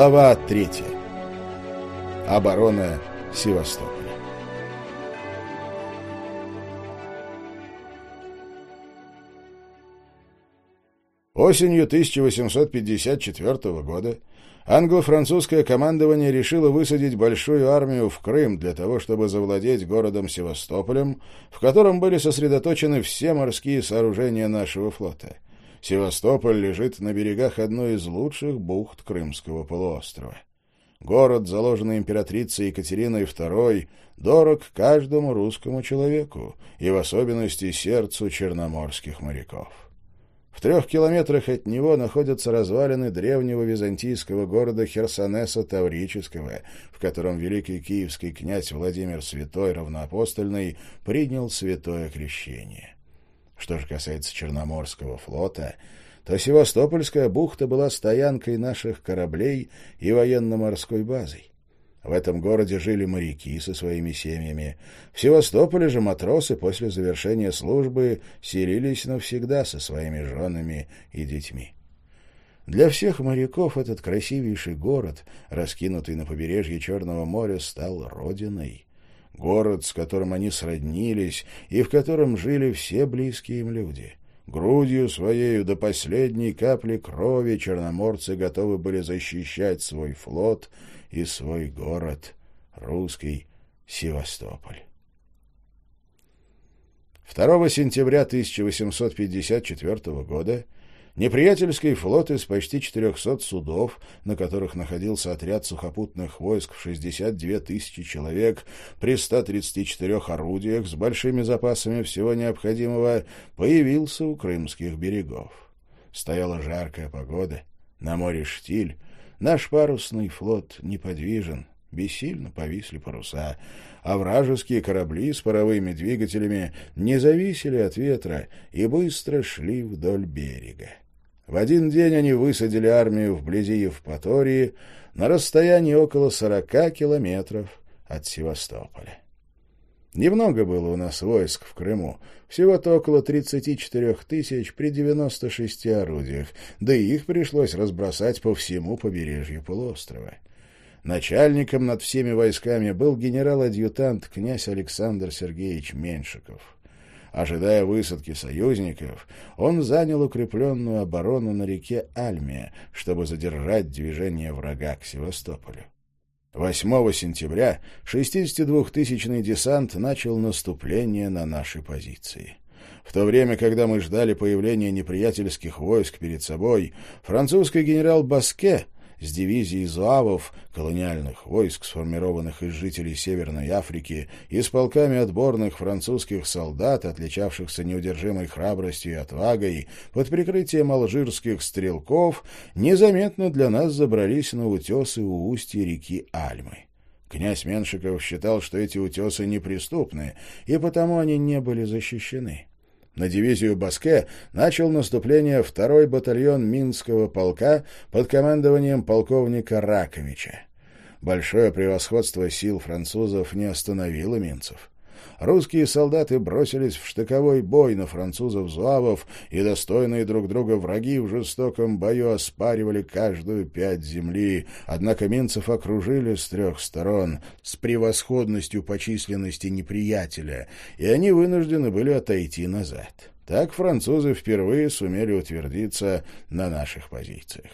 Глава третья. Оборона Севастополя. Осенью 1854 года англо-французское командование решило высадить большую армию в Крым для того, чтобы завладеть городом Севастополем, в котором были сосредоточены все морские сооружения нашего флота — Севастополь лежит на берегах одной из лучших бухт Крымского полуострова. Город, заложенный императрицей Екатериной II, дорог каждому русскому человеку, и в особенности сердцу черноморских моряков. В трех километрах от него находятся развалины древнего византийского города Херсонеса Таврического, в котором великий киевский князь Владимир Святой Равноапостольный принял святое крещение. Что же касается Черноморского флота, то Севастопольская бухта была стоянкой наших кораблей и военно-морской базой. В этом городе жили моряки со своими семьями. В Севастополе же матросы после завершения службы селились навсегда со своими женами и детьми. Для всех моряков этот красивейший город, раскинутый на побережье Черного моря, стал родиной город, с которым они сроднились и в котором жили все близкие им люди. Грудью своею до последней капли крови черноморцы готовы были защищать свой флот и свой город, русский Севастополь. 2 сентября 1854 года Неприятельский флот из почти 400 судов, на которых находился отряд сухопутных войск в 62 тысячи человек, при 134 орудиях с большими запасами всего необходимого, появился у крымских берегов. Стояла жаркая погода, на море штиль, наш парусный флот неподвижен, бессильно повисли паруса, а вражеские корабли с паровыми двигателями не зависели от ветра и быстро шли вдоль берега. В один день они высадили армию вблизи Евпатории на расстоянии около сорока километров от Севастополя. Немного было у нас войск в Крыму, всего-то около 34 тысяч при 96 орудиях, да и их пришлось разбросать по всему побережью полуострова. Начальником над всеми войсками был генерал-адъютант князь Александр Сергеевич Меншиков. Ожидая высадки союзников, он занял укрепленную оборону на реке Альмия, чтобы задержать движение врага к Севастополю. 8 сентября 62-тысячный десант начал наступление на наши позиции. В то время, когда мы ждали появления неприятельских войск перед собой, французский генерал Баске — с дивизией зуавов, колониальных войск, сформированных из жителей Северной Африки, и с полками отборных французских солдат, отличавшихся неудержимой храбростью и отвагой, под прикрытием алжирских стрелков, незаметно для нас забрались на утесы у устья реки Альмы. Князь Меншиков считал, что эти утесы неприступны, и потому они не были защищены. На дивизию Баске начал наступление второй батальон Минского полка под командованием полковника Раковича. Большое превосходство сил французов не остановило минцев русские солдаты бросились в штыковой бой на французов-зуавов, и достойные друг друга враги в жестоком бою оспаривали каждую пять земли. Однако минцев окружили с трех сторон с превосходностью по численности неприятеля, и они вынуждены были отойти назад. Так французы впервые сумели утвердиться на наших позициях.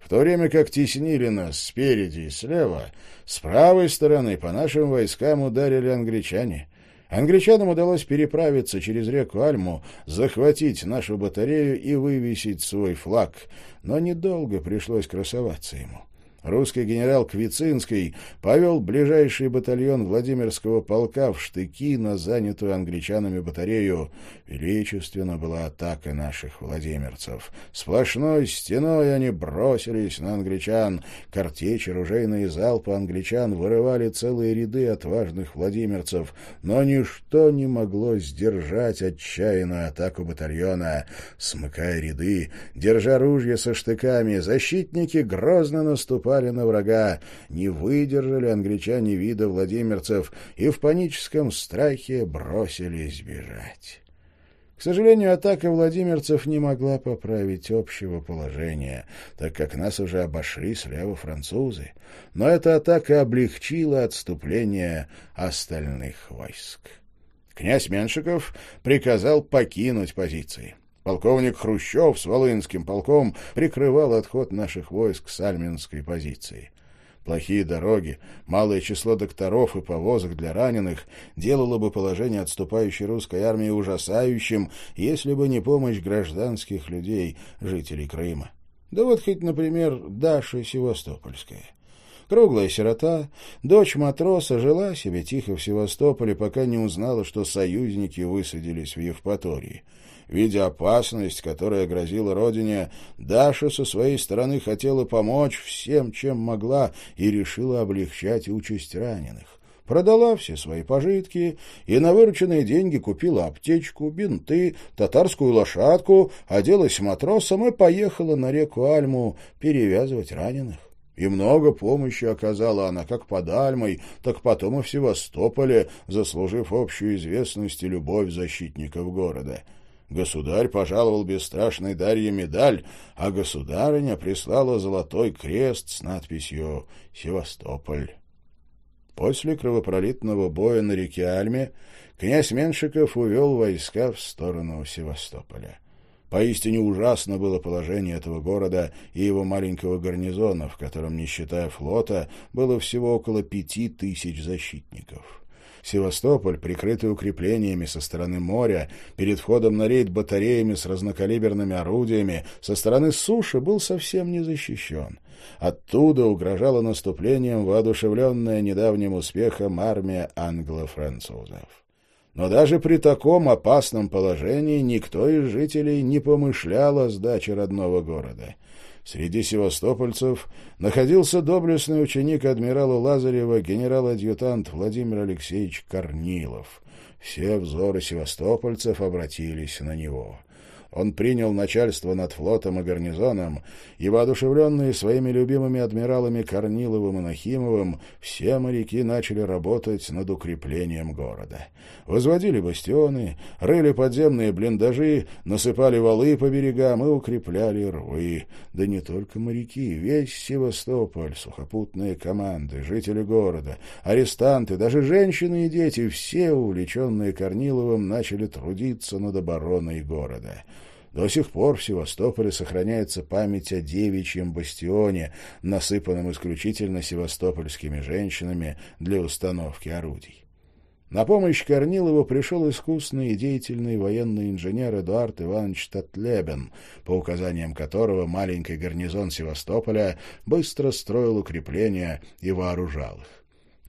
В то время как теснили нас спереди и слева, с правой стороны по нашим войскам ударили англичане. Англичанам удалось переправиться через реку Альму, захватить нашу батарею и вывесить свой флаг, но недолго пришлось красоваться ему русский генерал Квицинский повел ближайший батальон Владимирского полка в штыки на занятую англичанами батарею. Величественно была атака наших владимирцев. Сплошной стеной они бросились на англичан. Картечи, ружейные залпы англичан вырывали целые ряды отважных владимирцев, но ничто не могло сдержать отчаянную атаку батальона. Смыкая ряды, держа ружья со штыками, защитники грозно наступали напали на врага, не выдержали англичане вида владимирцев и в паническом страхе бросились бежать. К сожалению, атака владимирцев не могла поправить общего положения, так как нас уже обошли слева французы. Но эта атака облегчила отступление остальных войск. Князь Меншиков приказал покинуть позиции. Полковник Хрущев с Волынским полком прикрывал отход наших войск с Альминской позиции. Плохие дороги, малое число докторов и повозок для раненых делало бы положение отступающей русской армии ужасающим, если бы не помощь гражданских людей, жителей Крыма. Да вот хоть, например, Даша Севастопольская. Круглая сирота, дочь матроса, жила себе тихо в Севастополе, пока не узнала, что союзники высадились в Евпатории. Видя опасность, которая грозила родине, Даша со своей стороны хотела помочь всем, чем могла, и решила облегчать участь раненых. Продала все свои пожитки и на вырученные деньги купила аптечку, бинты, татарскую лошадку, оделась матросом и поехала на реку Альму перевязывать раненых. И много помощи оказала она как под Альмой, так потом и в Севастополе, заслужив общую известность и любовь защитников города. Государь пожаловал бесстрашной Дарье медаль, а государыня прислала золотой крест с надписью «Севастополь». После кровопролитного боя на реке Альме князь Меншиков увел войска в сторону Севастополя. Поистине ужасно было положение этого города и его маленького гарнизона, в котором, не считая флота, было всего около пяти тысяч защитников. Севастополь, прикрытый укреплениями со стороны моря, перед входом на рейд батареями с разнокалиберными орудиями, со стороны суши был совсем не защищен. Оттуда угрожала наступлением воодушевленная недавним успехом армия англо-французов. Но даже при таком опасном положении никто из жителей не помышлял о сдаче родного города. Среди севастопольцев находился доблестный ученик адмирала Лазарева, генерал-адъютант Владимир Алексеевич Корнилов. Все взоры севастопольцев обратились на него. Он принял начальство над флотом и гарнизоном, и, воодушевленные своими любимыми адмиралами Корниловым и Нахимовым, все моряки начали работать над укреплением города. Возводили бастионы, рыли подземные блиндажи, насыпали валы по берегам и укрепляли рвы. Да не только моряки, весь Севастополь, сухопутные команды, жители города, арестанты, даже женщины и дети, все, увлеченные Корниловым, начали трудиться над обороной города. До сих пор в Севастополе сохраняется память о девичьем бастионе, насыпанном исключительно севастопольскими женщинами для установки орудий. На помощь Корнилову пришел искусный и деятельный военный инженер Эдуард Иванович Татлебен, по указаниям которого маленький гарнизон Севастополя быстро строил укрепления и вооружал их.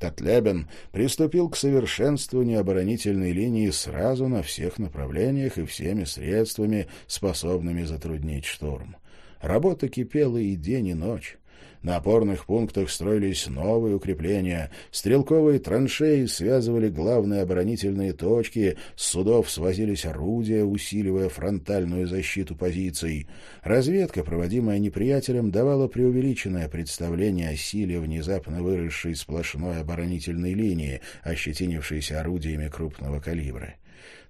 Татлебен приступил к совершенствованию оборонительной линии сразу на всех направлениях и всеми средствами, способными затруднить штурм. Работа кипела и день, и ночь. На опорных пунктах строились новые укрепления, стрелковые траншеи связывали главные оборонительные точки, с судов свозились орудия, усиливая фронтальную защиту позиций. Разведка, проводимая неприятелем, давала преувеличенное представление о силе внезапно выросшей сплошной оборонительной линии, ощетинившейся орудиями крупного калибра.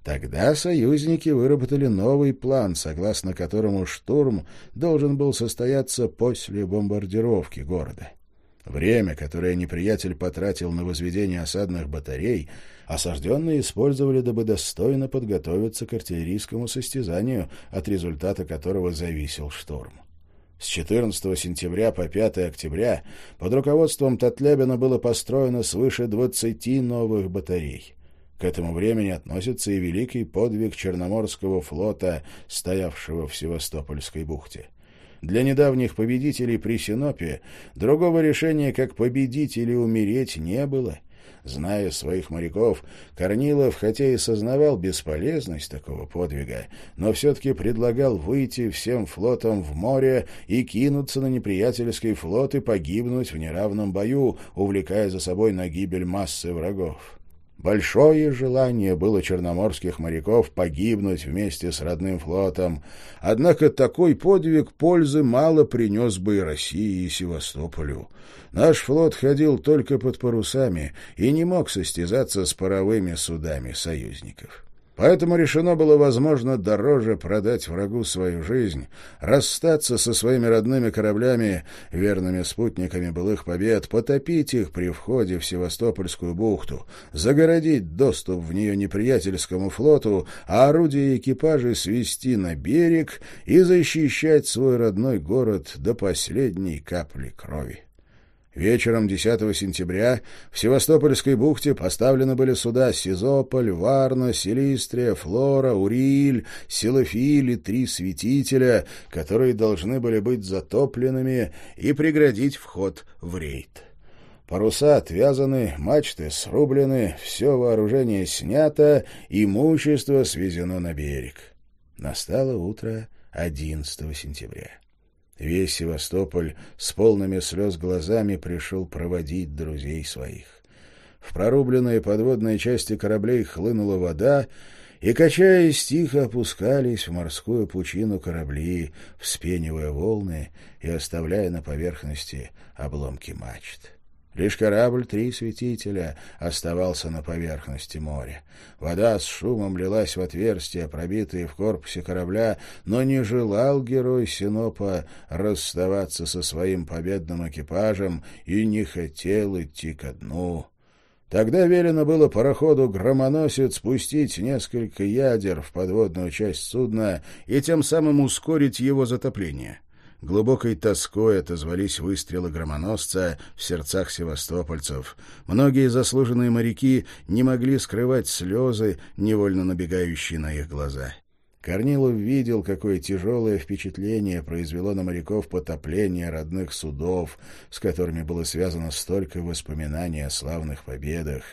Тогда союзники выработали новый план, согласно которому штурм должен был состояться после бомбардировки города. Время, которое неприятель потратил на возведение осадных батарей, осажденные использовали, дабы достойно подготовиться к артиллерийскому состязанию, от результата которого зависел штурм. С 14 сентября по 5 октября под руководством Татлебина было построено свыше 20 новых батарей. К этому времени относится и великий подвиг Черноморского флота, стоявшего в Севастопольской бухте. Для недавних победителей при Синопе другого решения, как победить или умереть, не было. Зная своих моряков, Корнилов, хотя и сознавал бесполезность такого подвига, но все-таки предлагал выйти всем флотом в море и кинуться на неприятельский флот и погибнуть в неравном бою, увлекая за собой на гибель массы врагов. Большое желание было черноморских моряков погибнуть вместе с родным флотом, однако такой подвиг пользы мало принес бы и России, и Севастополю. Наш флот ходил только под парусами и не мог состязаться с паровыми судами союзников. Поэтому решено было, возможно, дороже продать врагу свою жизнь, расстаться со своими родными кораблями, верными спутниками былых побед, потопить их при входе в Севастопольскую бухту, загородить доступ в нее неприятельскому флоту, а орудия и экипажи свести на берег и защищать свой родной город до последней капли крови. Вечером 10 сентября в Севастопольской бухте поставлены были суда Сизополь, Варна, Селистрия, Флора, Уриль, Силофиль и три святителя, которые должны были быть затопленными и преградить вход в рейд. Паруса отвязаны, мачты срублены, все вооружение снято, имущество свезено на берег. Настало утро 11 сентября. Весь Севастополь с полными слез глазами пришел проводить друзей своих. В прорубленные подводные части кораблей хлынула вода, и, качаясь, тихо опускались в морскую пучину корабли, вспенивая волны и оставляя на поверхности обломки мачт. Лишь корабль «Три святителя» оставался на поверхности моря. Вода с шумом лилась в отверстия, пробитые в корпусе корабля, но не желал герой Синопа расставаться со своим победным экипажем и не хотел идти ко дну. Тогда велено было пароходу «Громоносец» спустить несколько ядер в подводную часть судна и тем самым ускорить его затопление. Глубокой тоской отозвались выстрелы громоносца в сердцах севастопольцев. Многие заслуженные моряки не могли скрывать слезы, невольно набегающие на их глаза. Корнилов видел, какое тяжелое впечатление произвело на моряков потопление родных судов, с которыми было связано столько воспоминаний о славных победах,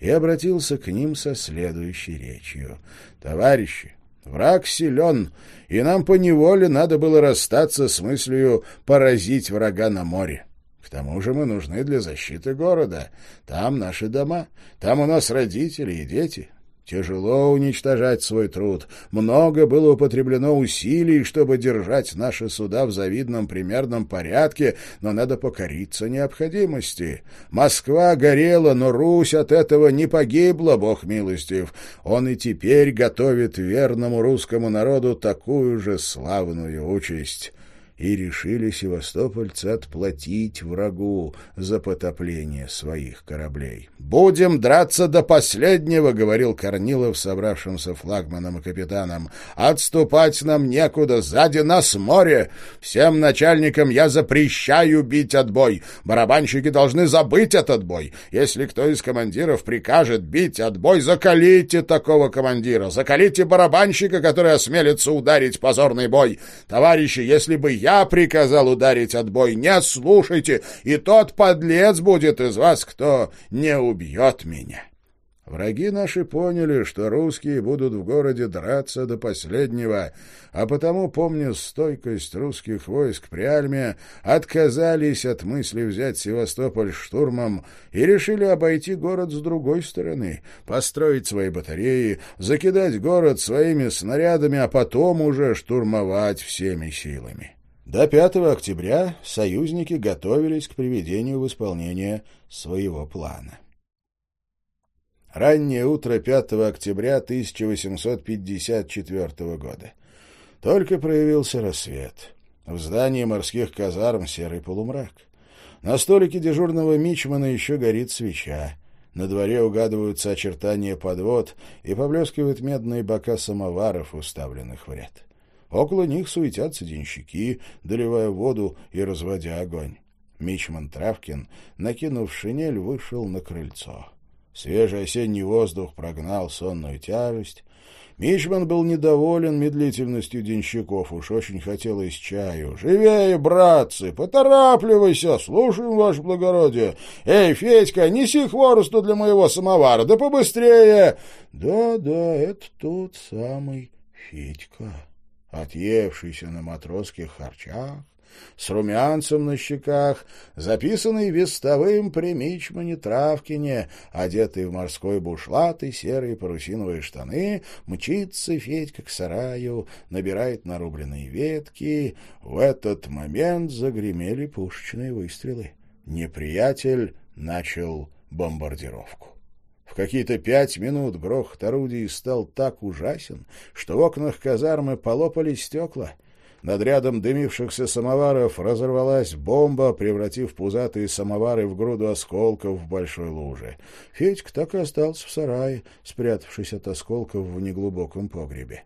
и обратился к ним со следующей речью. «Товарищи, Враг силен, и нам поневоле надо было расстаться с мыслью поразить врага на море. К тому же мы нужны для защиты города. Там наши дома, там у нас родители и дети. Тяжело уничтожать свой труд. Много было употреблено усилий, чтобы держать наши суда в завидном примерном порядке, но надо покориться необходимости. Москва горела, но Русь от этого не погибла, Бог милостив. Он и теперь готовит верному русскому народу такую же славную участь и решили севастопольцы отплатить врагу за потопление своих кораблей. «Будем драться до последнего», — говорил Корнилов собравшимся флагманом и капитанам. «Отступать нам некуда, сзади нас море. Всем начальникам я запрещаю бить отбой. Барабанщики должны забыть этот бой. Если кто из командиров прикажет бить отбой, закалите такого командира, закалите барабанщика, который осмелится ударить позорный бой. Товарищи, если бы я приказал ударить отбой, не слушайте, и тот подлец будет из вас, кто не убьет меня. Враги наши поняли, что русские будут в городе драться до последнего, а потому, помня стойкость русских войск при Альме, отказались от мысли взять Севастополь штурмом и решили обойти город с другой стороны, построить свои батареи, закидать город своими снарядами, а потом уже штурмовать всеми силами. До 5 октября союзники готовились к приведению в исполнение своего плана. Раннее утро 5 октября 1854 года. Только проявился рассвет. В здании морских казарм серый полумрак. На столике дежурного мичмана еще горит свеча. На дворе угадываются очертания подвод и поблескивают медные бока самоваров, уставленных в ряд. Около них суетятся денщики, доливая воду и разводя огонь. Мичман Травкин, накинув шинель, вышел на крыльцо. Свежий осенний воздух прогнал сонную тяжесть. Мичман был недоволен медлительностью денщиков, уж очень хотелось чаю. «Живее, братцы! Поторапливайся! Слушаем, ваше благородие! Эй, Федька, неси хворосту для моего самовара, да побыстрее!» «Да-да, это тот самый Федька, отъевшийся на матросских харчах, с румянцем на щеках, записанный вестовым при Мичмане Травкине, одетый в морской бушлат и серые парусиновые штаны, мчится Федька к сараю, набирает нарубленные ветки. В этот момент загремели пушечные выстрелы. Неприятель начал бомбардировку. В какие-то пять минут грохот орудий стал так ужасен, что в окнах казармы полопались стекла. Над рядом дымившихся самоваров разорвалась бомба, превратив пузатые самовары в груду осколков в большой луже. Федька так и остался в сарае, спрятавшись от осколков в неглубоком погребе.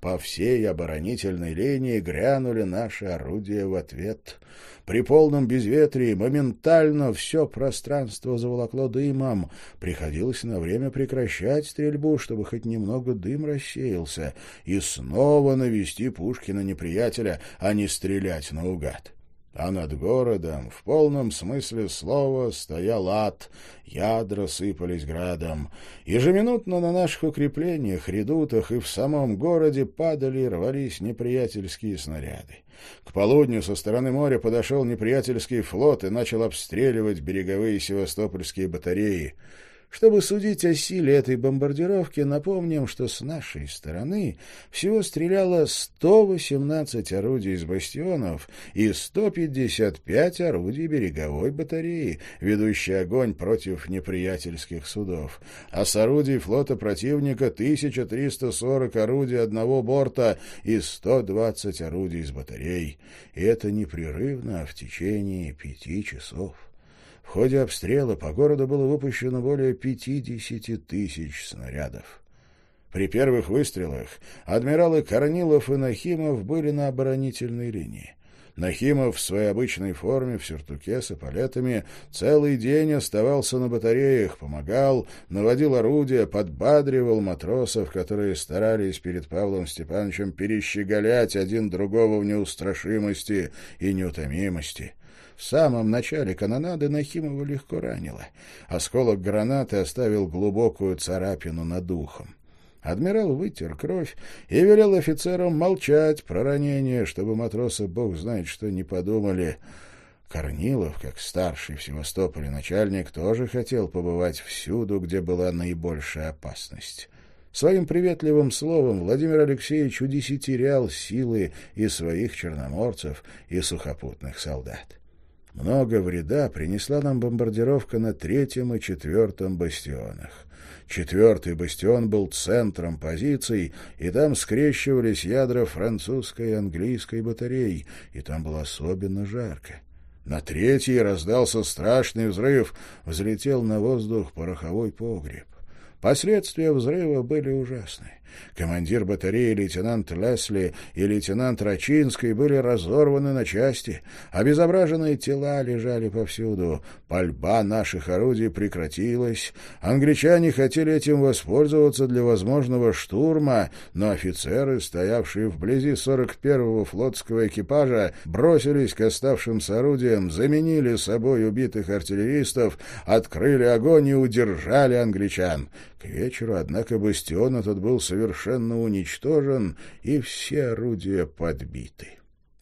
По всей оборонительной линии грянули наши орудия в ответ. При полном безветрии моментально все пространство заволокло дымом. Приходилось на время прекращать стрельбу, чтобы хоть немного дым рассеялся, и снова навести пушки на неприятеля, а не стрелять наугад а над городом в полном смысле слова стоял ад, ядра сыпались градом. Ежеминутно на наших укреплениях, редутах и в самом городе падали и рвались неприятельские снаряды. К полудню со стороны моря подошел неприятельский флот и начал обстреливать береговые севастопольские батареи. Чтобы судить о силе этой бомбардировки, напомним, что с нашей стороны всего стреляло 118 орудий из бастионов и 155 орудий береговой батареи, ведущей огонь против неприятельских судов. А с орудий флота противника 1340 орудий одного борта и 120 орудий из батарей. И это непрерывно в течение пяти часов. В ходе обстрела по городу было выпущено более 50 тысяч снарядов. При первых выстрелах адмиралы Корнилов и Нахимов были на оборонительной линии. Нахимов в своей обычной форме, в сюртуке с эполетами, целый день оставался на батареях, помогал, наводил орудия, подбадривал матросов, которые старались перед Павлом Степановичем перещеголять один другого в неустрашимости и неутомимости. В самом начале канонады Нахимова легко ранило. Осколок гранаты оставил глубокую царапину над ухом. Адмирал вытер кровь и велел офицерам молчать про ранение, чтобы матросы, бог знает что, не подумали. Корнилов, как старший в Севастополе начальник, тоже хотел побывать всюду, где была наибольшая опасность. Своим приветливым словом Владимир Алексеевич удесятерял силы и своих черноморцев, и сухопутных солдат. Много вреда принесла нам бомбардировка на третьем и четвертом бастионах. Четвертый бастион был центром позиций, и там скрещивались ядра французской и английской батарей, и там было особенно жарко. На третий раздался страшный взрыв, взлетел на воздух пороховой погреб. Последствия взрыва были ужасны. Командир батареи лейтенант Лесли и лейтенант Рачинский были разорваны на части. Обезображенные тела лежали повсюду. Пальба наших орудий прекратилась. Англичане хотели этим воспользоваться для возможного штурма, но офицеры, стоявшие вблизи 41-го флотского экипажа, бросились к оставшимся орудиям, заменили собой убитых артиллеристов, открыли огонь и удержали англичан. К вечеру, однако, бастион этот был совершенно уничтожен, и все орудия подбиты.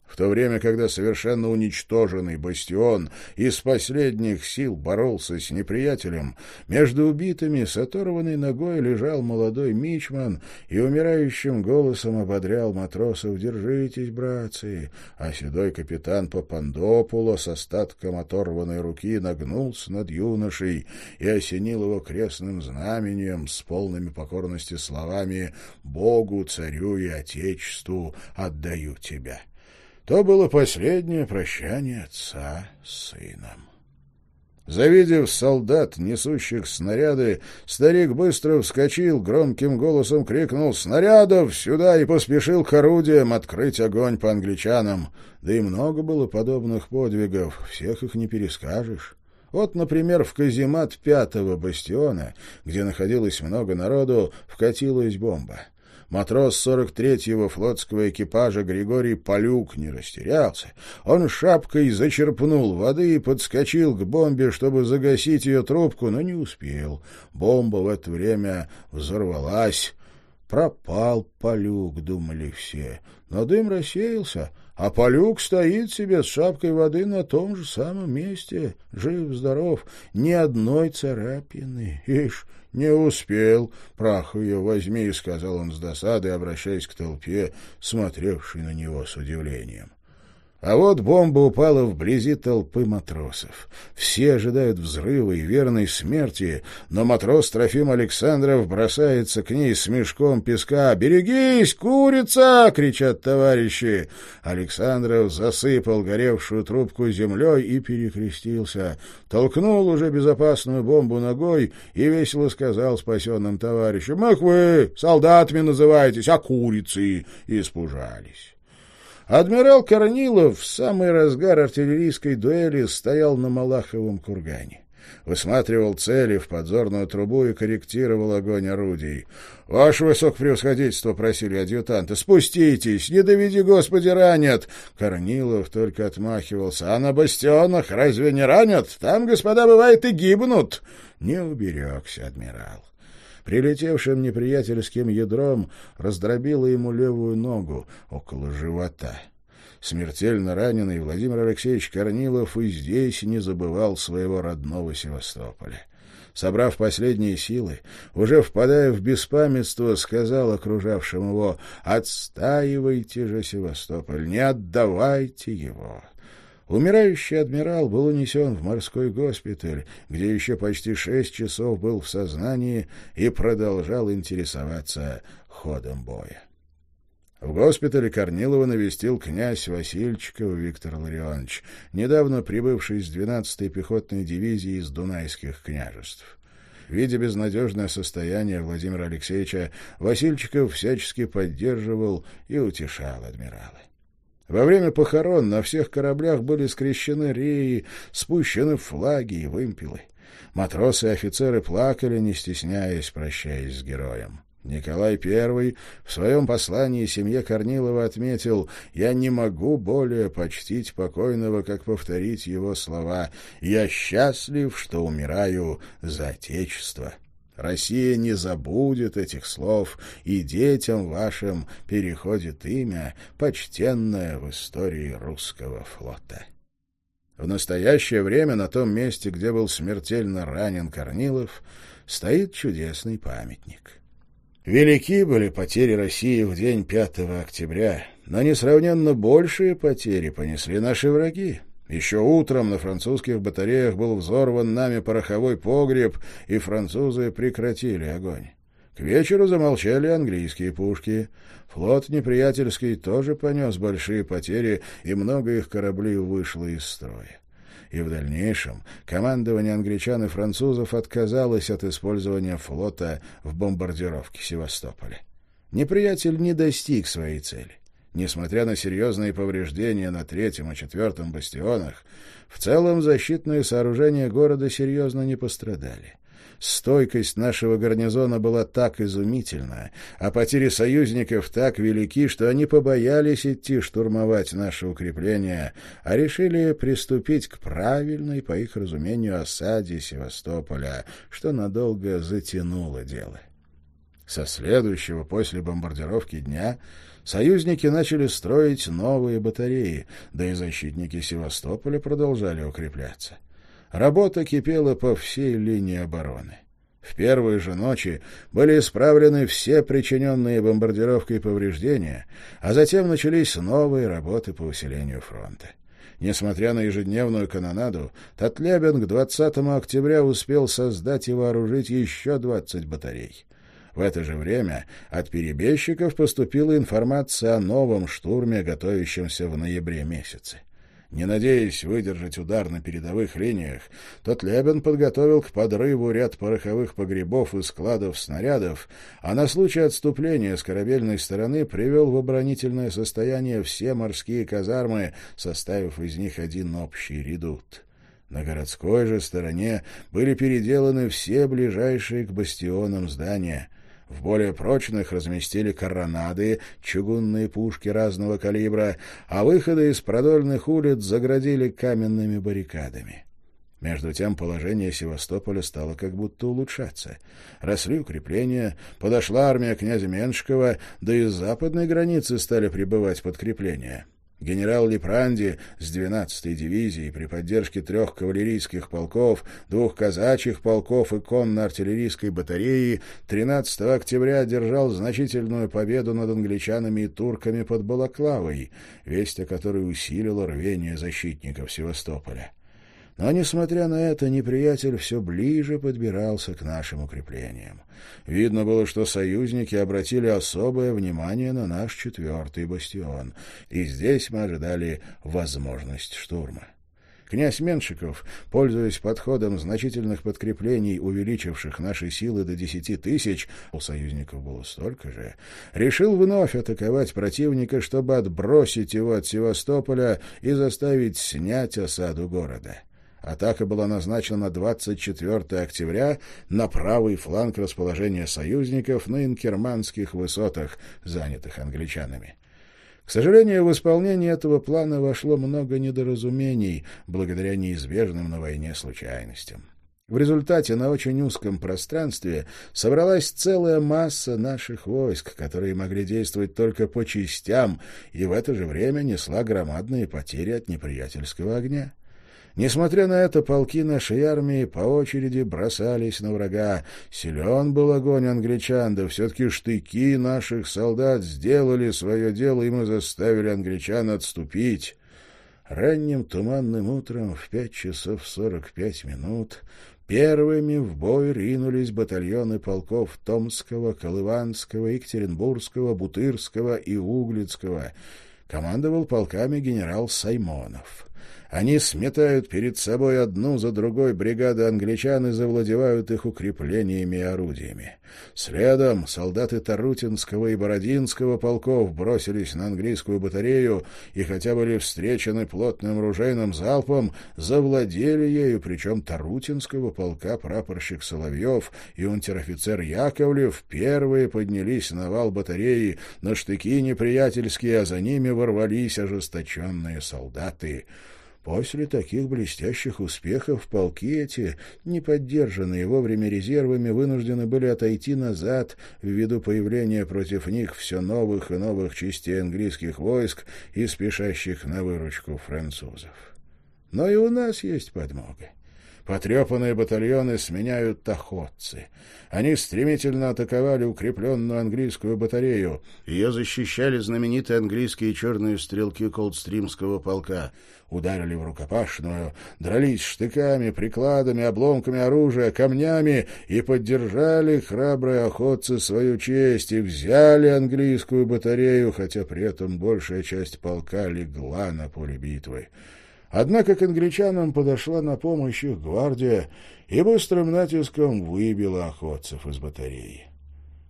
В то время, когда совершенно уничтоженный бастион из последних сил боролся с неприятелем, между убитыми с оторванной ногой лежал молодой мичман и умирающим голосом ободрял матросов «Держитесь, братцы!» А седой капитан Папандопуло с остатком оторванной руки нагнулся над юношей и осенил его крестным знамением с полными покорности словами «Богу, царю и отечеству отдаю тебя». То было последнее прощание отца с сыном. Завидев солдат, несущих снаряды, старик быстро вскочил, громким голосом крикнул «Снарядов! Сюда!» и поспешил к орудиям открыть огонь по англичанам. Да и много было подобных подвигов, всех их не перескажешь. Вот, например, в каземат пятого бастиона, где находилось много народу, вкатилась бомба. Матрос 43-го флотского экипажа Григорий Полюк не растерялся. Он шапкой зачерпнул воды и подскочил к бомбе, чтобы загасить ее трубку, но не успел. Бомба в это время взорвалась. Пропал Полюк, думали все. Но дым рассеялся, а Полюк стоит себе с шапкой воды на том же самом месте, жив-здоров, ни одной царапины. Ишь, «Не успел. Прах ее возьми», — сказал он с досадой, обращаясь к толпе, смотревшей на него с удивлением. А вот бомба упала вблизи толпы матросов. Все ожидают взрыва и верной смерти, но матрос Трофим Александров бросается к ней с мешком песка. «Берегись, курица!» — кричат товарищи. Александров засыпал горевшую трубку землей и перекрестился. Толкнул уже безопасную бомбу ногой и весело сказал спасенным товарищам. «Ах вы, солдатами называетесь, а курицы!» Испужались. Адмирал Корнилов в самый разгар артиллерийской дуэли стоял на Малаховом кургане. Высматривал цели в подзорную трубу и корректировал огонь орудий. — Ваше высокопревосходительство, — просили адъютанты, — спуститесь, не доведи, Господи, ранят. Корнилов только отмахивался. — А на бастионах разве не ранят? Там, господа, бывает и гибнут. Не уберегся адмирал прилетевшим неприятельским ядром раздробило ему левую ногу около живота. Смертельно раненый Владимир Алексеевич Корнилов и здесь не забывал своего родного Севастополя. Собрав последние силы, уже впадая в беспамятство, сказал окружавшим его «Отстаивайте же Севастополь, не отдавайте его». Умирающий адмирал был унесен в морской госпиталь, где еще почти шесть часов был в сознании и продолжал интересоваться ходом боя. В госпитале Корнилова навестил князь Васильчиков Виктор Ларионович, недавно прибывший из 12-й пехотной дивизии из Дунайских княжеств. Видя безнадежное состояние Владимира Алексеевича, Васильчиков всячески поддерживал и утешал адмирала. Во время похорон на всех кораблях были скрещены реи, спущены флаги и вымпелы. Матросы и офицеры плакали, не стесняясь, прощаясь с героем. Николай I в своем послании семье Корнилова отметил «Я не могу более почтить покойного, как повторить его слова. Я счастлив, что умираю за Отечество». Россия не забудет этих слов, и детям вашим переходит имя, почтенное в истории русского флота. В настоящее время на том месте, где был смертельно ранен Корнилов, стоит чудесный памятник. Велики были потери России в день 5 октября, но несравненно большие потери понесли наши враги. Еще утром на французских батареях был взорван нами пороховой погреб, и французы прекратили огонь. К вечеру замолчали английские пушки. Флот неприятельский тоже понес большие потери, и много их кораблей вышло из строя. И в дальнейшем командование англичан и французов отказалось от использования флота в бомбардировке Севастополя. Неприятель не достиг своей цели. Несмотря на серьезные повреждения на третьем и четвертом бастионах, в целом защитные сооружения города серьезно не пострадали. Стойкость нашего гарнизона была так изумительна, а потери союзников так велики, что они побоялись идти штурмовать наши укрепления, а решили приступить к правильной, по их разумению, осаде Севастополя, что надолго затянуло дело. Со следующего после бомбардировки дня союзники начали строить новые батареи, да и защитники Севастополя продолжали укрепляться. Работа кипела по всей линии обороны. В первые же ночи были исправлены все причиненные бомбардировкой повреждения, а затем начались новые работы по усилению фронта. Несмотря на ежедневную канонаду, Татлебен к 20 октября успел создать и вооружить еще 20 батарей. В это же время от перебежчиков поступила информация о новом штурме, готовящемся в ноябре месяце. Не надеясь выдержать удар на передовых линиях, тот Лебен подготовил к подрыву ряд пороховых погребов и складов снарядов, а на случай отступления с корабельной стороны привел в оборонительное состояние все морские казармы, составив из них один общий редут. На городской же стороне были переделаны все ближайшие к бастионам здания — в более прочных разместили коронады, чугунные пушки разного калибра, а выходы из продольных улиц заградили каменными баррикадами. Между тем положение Севастополя стало как будто улучшаться. Росли укрепления, подошла армия князя Меншикова, да и с западной границы стали прибывать подкрепления. Генерал Липранди с 12-й дивизией при поддержке трех кавалерийских полков, двух казачьих полков и конно-артиллерийской батареи 13 октября одержал значительную победу над англичанами и турками под Балаклавой, весть о которой усилила рвение защитников Севастополя. Но, несмотря на это, неприятель все ближе подбирался к нашим укреплениям. Видно было, что союзники обратили особое внимание на наш четвертый бастион, и здесь мы ожидали возможность штурма. Князь Меншиков, пользуясь подходом значительных подкреплений, увеличивших наши силы до десяти тысяч, у союзников было столько же, решил вновь атаковать противника, чтобы отбросить его от Севастополя и заставить снять осаду города. Атака была назначена на 24 октября на правый фланг расположения союзников на Инкерманских высотах, занятых англичанами. К сожалению, в исполнение этого плана вошло много недоразумений благодаря неизбежным на войне случайностям. В результате на очень узком пространстве собралась целая масса наших войск, которые могли действовать только по частям, и в это же время несла громадные потери от неприятельского огня. Несмотря на это, полки нашей армии по очереди бросались на врага. Силен был огонь англичан, да все-таки штыки наших солдат сделали свое дело, и мы заставили англичан отступить. Ранним туманным утром в пять часов сорок пять минут Первыми в бой ринулись батальоны полков Томского, Колыванского, Екатеринбургского, Бутырского и Углицкого. Командовал полками генерал Саймонов. Они сметают перед собой одну за другой бригады англичан и завладевают их укреплениями и орудиями. Следом солдаты Тарутинского и Бородинского полков бросились на английскую батарею и, хотя были встречены плотным ружейным залпом, завладели ею, причем Тарутинского полка прапорщик Соловьев и унтер-офицер Яковлев первые поднялись на вал батареи, на штыки неприятельские, а за ними ворвались ожесточенные солдаты. После таких блестящих успехов полки эти, не поддержанные вовремя резервами, вынуждены были отойти назад ввиду появления против них все новых и новых частей английских войск и спешащих на выручку французов. Но и у нас есть подмога. Потрепанные батальоны сменяют охотцы. Они стремительно атаковали укрепленную английскую батарею. Ее защищали знаменитые английские черные стрелки Колдстримского полка. Ударили в рукопашную, дрались штыками, прикладами, обломками оружия, камнями и поддержали храбрые охотцы свою честь и взяли английскую батарею, хотя при этом большая часть полка легла на поле битвы. Однако к англичанам подошла на помощь их гвардия и быстрым натиском выбила охотцев из батареи.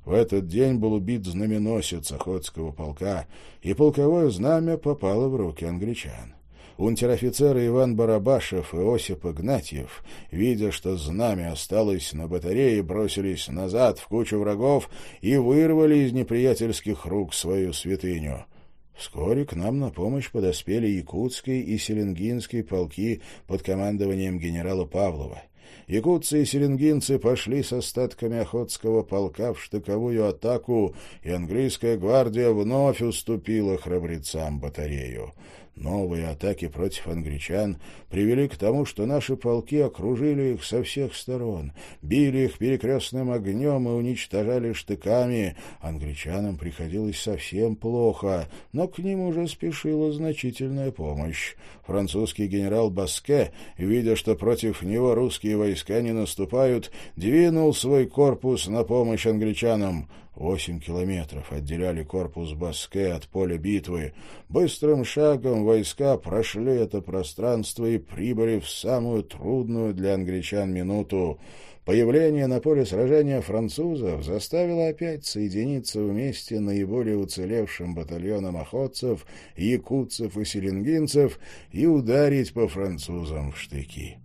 В этот день был убит знаменосец охотского полка, и полковое знамя попало в руки англичан. Унтер-офицеры Иван Барабашев и Осип Игнатьев, видя, что знамя осталось на батарее, бросились назад в кучу врагов и вырвали из неприятельских рук свою святыню — Вскоре к нам на помощь подоспели якутские и селенгинские полки под командованием генерала Павлова. Якутцы и селенгинцы пошли с остатками Охотского полка в штыковую атаку, и английская гвардия вновь уступила храбрецам батарею. Новые атаки против англичан привели к тому, что наши полки окружили их со всех сторон, били их перекрестным огнем и уничтожали штыками. Англичанам приходилось совсем плохо, но к ним уже спешила значительная помощь. Французский генерал Баске, видя, что против него русские войска не наступают, двинул свой корпус на помощь англичанам. Восемь километров отделяли корпус Баске от поля битвы. Быстрым шагом войска прошли это пространство и прибыли в самую трудную для англичан минуту. Появление на поле сражения французов заставило опять соединиться вместе наиболее уцелевшим батальоном охотцев, якутцев и селенгинцев и ударить по французам в штыки.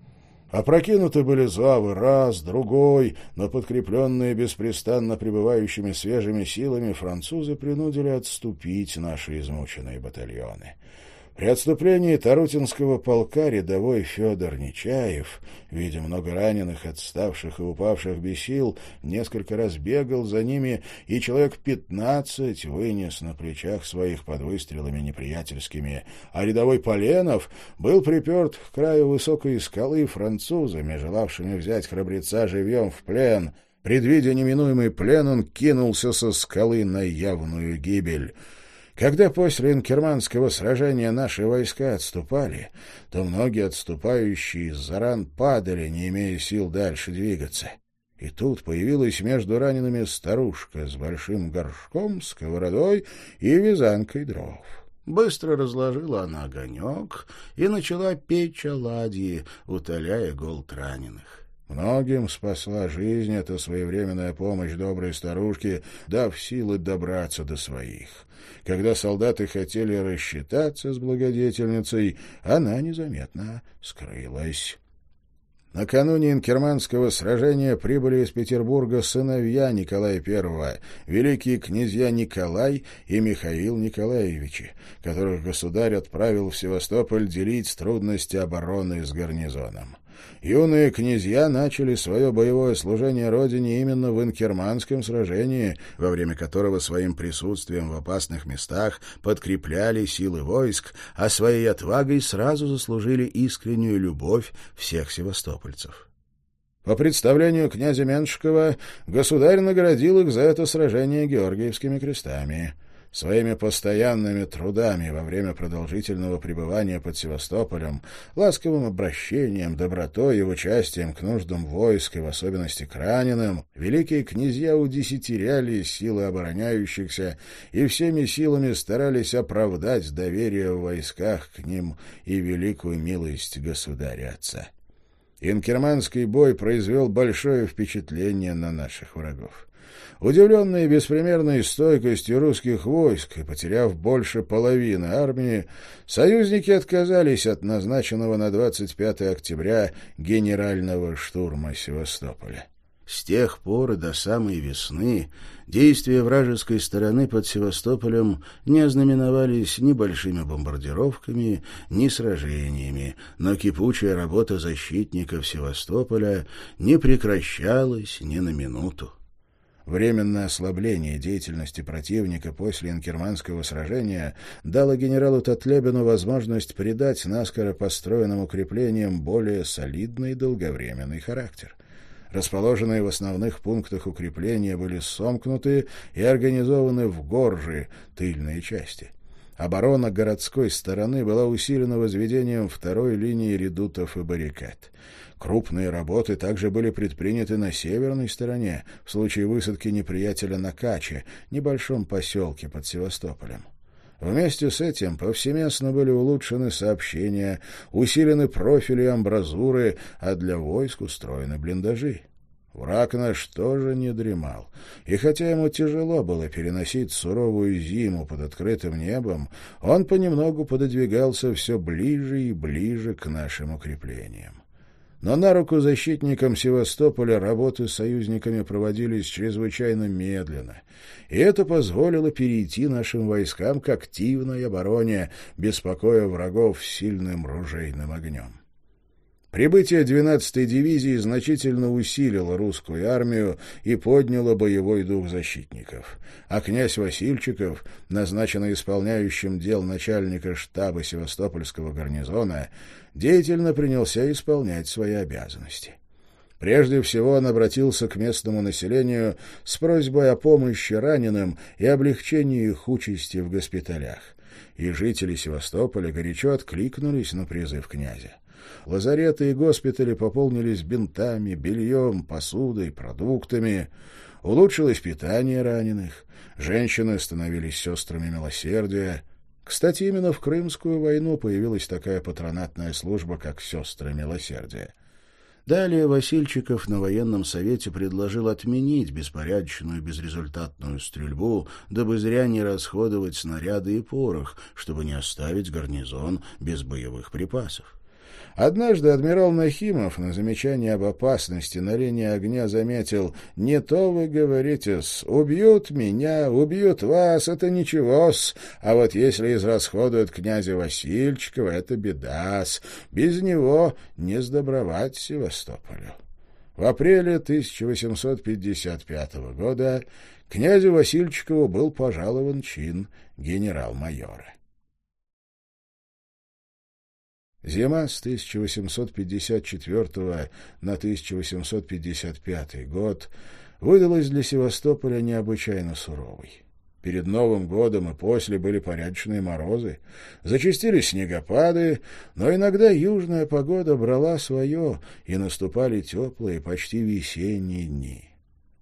Опрокинуты были завы раз, другой, но подкрепленные беспрестанно пребывающими свежими силами французы принудили отступить наши измученные батальоны. При отступлении Тарутинского полка рядовой Федор Нечаев, видя много раненых, отставших и упавших без сил, несколько раз бегал за ними, и человек пятнадцать вынес на плечах своих под выстрелами неприятельскими, а рядовой Поленов был приперт к краю высокой скалы французами, желавшими взять храбреца живьем в плен. Предвидя неминуемый плен, он кинулся со скалы на явную гибель. Когда после инкерманского сражения наши войска отступали, то многие отступающие из-за ран падали, не имея сил дальше двигаться. И тут появилась между ранеными старушка с большим горшком, сковородой и вязанкой дров. Быстро разложила она огонек и начала печь оладьи, утоляя голод раненых. Многим спасла жизнь эта своевременная помощь доброй старушки, дав силы добраться до своих. Когда солдаты хотели рассчитаться с благодетельницей, она незаметно скрылась. Накануне инкерманского сражения прибыли из Петербурга сыновья Николая I, великие князья Николай и Михаил Николаевичи, которых государь отправил в Севастополь делить трудности обороны с гарнизоном. Юные князья начали свое боевое служение родине именно в Инкерманском сражении, во время которого своим присутствием в опасных местах подкрепляли силы войск, а своей отвагой сразу заслужили искреннюю любовь всех севастопольцев. По представлению князя Меншикова, государь наградил их за это сражение Георгиевскими крестами — Своими постоянными трудами во время продолжительного пребывания под Севастополем, ласковым обращением, добротой и участием к нуждам войск и в особенности к раненым, великие князья удесятеряли силы обороняющихся и всеми силами старались оправдать доверие в войсках к ним и великую милость государя-отца. Инкерманский бой произвел большое впечатление на наших врагов. Удивленные беспримерной стойкостью русских войск и потеряв больше половины армии, союзники отказались от назначенного на 25 октября генерального штурма Севастополя. С тех пор до самой весны действия вражеской стороны под Севастополем не ознаменовались ни большими бомбардировками, ни сражениями, но кипучая работа защитников Севастополя не прекращалась ни на минуту. Временное ослабление деятельности противника после Инкерманского сражения дало генералу Татлебину возможность придать наскоро построенным укреплениям более солидный долговременный характер. Расположенные в основных пунктах укрепления были сомкнуты и организованы в горжи, тыльные части. Оборона городской стороны была усилена возведением второй линии редутов и баррикад. Крупные работы также были предприняты на северной стороне, в случае высадки неприятеля на Каче, небольшом поселке под Севастополем. Вместе с этим повсеместно были улучшены сообщения, усилены профили и амбразуры, а для войск устроены блиндажи. Враг наш тоже не дремал, и хотя ему тяжело было переносить суровую зиму под открытым небом, он понемногу пододвигался все ближе и ближе к нашим укреплениям. Но на руку защитникам Севастополя работы с союзниками проводились чрезвычайно медленно, и это позволило перейти нашим войскам к активной обороне, беспокоя врагов сильным ружейным огнем. Прибытие 12-й дивизии значительно усилило русскую армию и подняло боевой дух защитников. А князь Васильчиков, назначенный исполняющим дел начальника штаба Севастопольского гарнизона, деятельно принялся исполнять свои обязанности. Прежде всего он обратился к местному населению с просьбой о помощи раненым и облегчении их участи в госпиталях. И жители Севастополя горячо откликнулись на призыв князя. Лазареты и госпитали пополнились бинтами, бельем, посудой, продуктами. Улучшилось питание раненых. Женщины становились сестрами милосердия. Кстати, именно в Крымскую войну появилась такая патронатная служба, как «Сестры милосердия». Далее Васильчиков на военном совете предложил отменить беспорядочную безрезультатную стрельбу, дабы зря не расходовать снаряды и порох, чтобы не оставить гарнизон без боевых припасов. Однажды адмирал Нахимов на замечание об опасности на линии огня заметил «Не то вы говорите-с, убьют меня, убьют вас, это ничего-с, а вот если израсходуют князя Васильчикова, это беда-с, без него не сдобровать Севастополю». В апреле 1855 года князю Васильчикову был пожалован чин генерал-майора. Зима с 1854 на 1855 год выдалась для Севастополя необычайно суровой. Перед Новым годом и после были порядочные морозы, зачастились снегопады, но иногда южная погода брала свое, и наступали теплые, почти весенние дни.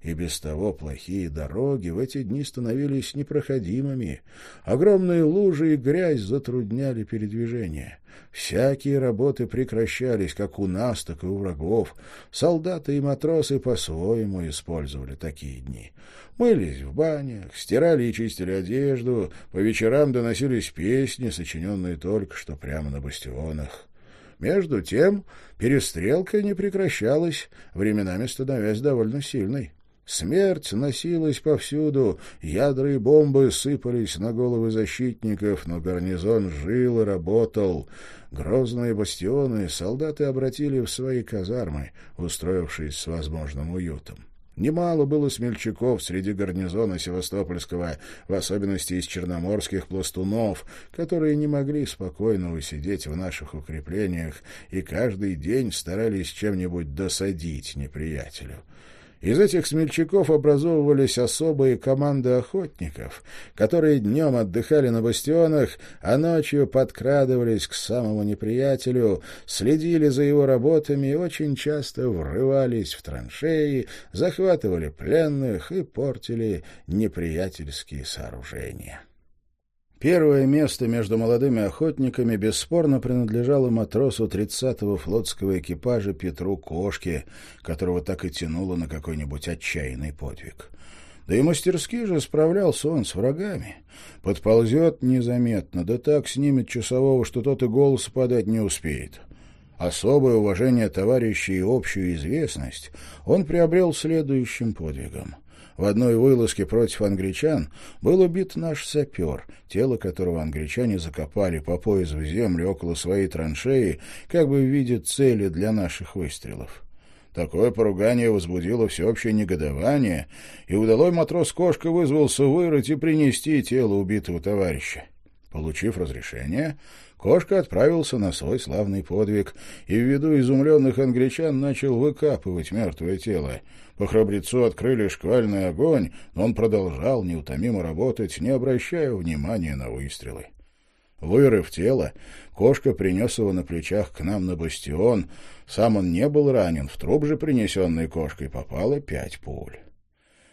И без того плохие дороги в эти дни становились непроходимыми. Огромные лужи и грязь затрудняли передвижение. Всякие работы прекращались, как у нас, так и у врагов. Солдаты и матросы по-своему использовали такие дни. Мылись в банях, стирали и чистили одежду, по вечерам доносились песни, сочиненные только что прямо на бастионах. Между тем перестрелка не прекращалась, временами становясь довольно сильной. Смерть носилась повсюду, ядра и бомбы сыпались на головы защитников, но гарнизон жил и работал. Грозные бастионы солдаты обратили в свои казармы, устроившись с возможным уютом. Немало было смельчаков среди гарнизона Севастопольского, в особенности из черноморских пластунов, которые не могли спокойно усидеть в наших укреплениях и каждый день старались чем-нибудь досадить неприятелю. Из этих смельчаков образовывались особые команды охотников, которые днем отдыхали на бастионах, а ночью подкрадывались к самому неприятелю, следили за его работами и очень часто врывались в траншеи, захватывали пленных и портили неприятельские сооружения. Первое место между молодыми охотниками бесспорно принадлежало матросу 30-го флотского экипажа Петру Кошке, которого так и тянуло на какой-нибудь отчаянный подвиг. Да и мастерски же справлялся он с врагами. Подползет незаметно, да так снимет часового, что тот и голос подать не успеет. Особое уважение товарищей и общую известность он приобрел следующим подвигом — в одной вылазке против англичан был убит наш сапер, тело которого англичане закопали по пояс в землю около своей траншеи, как бы в виде цели для наших выстрелов. Такое поругание возбудило всеобщее негодование, и удалой матрос-кошка вызвался вырыть и принести тело убитого товарища. Получив разрешение, Кошка отправился на свой славный подвиг и в виду изумленных англичан начал выкапывать мертвое тело. По храбрецу открыли шквальный огонь, но он продолжал неутомимо работать, не обращая внимания на выстрелы. Вырыв тело, кошка принес его на плечах к нам на бастион. Сам он не был ранен, в труп же, принесенный кошкой, попало пять пуль.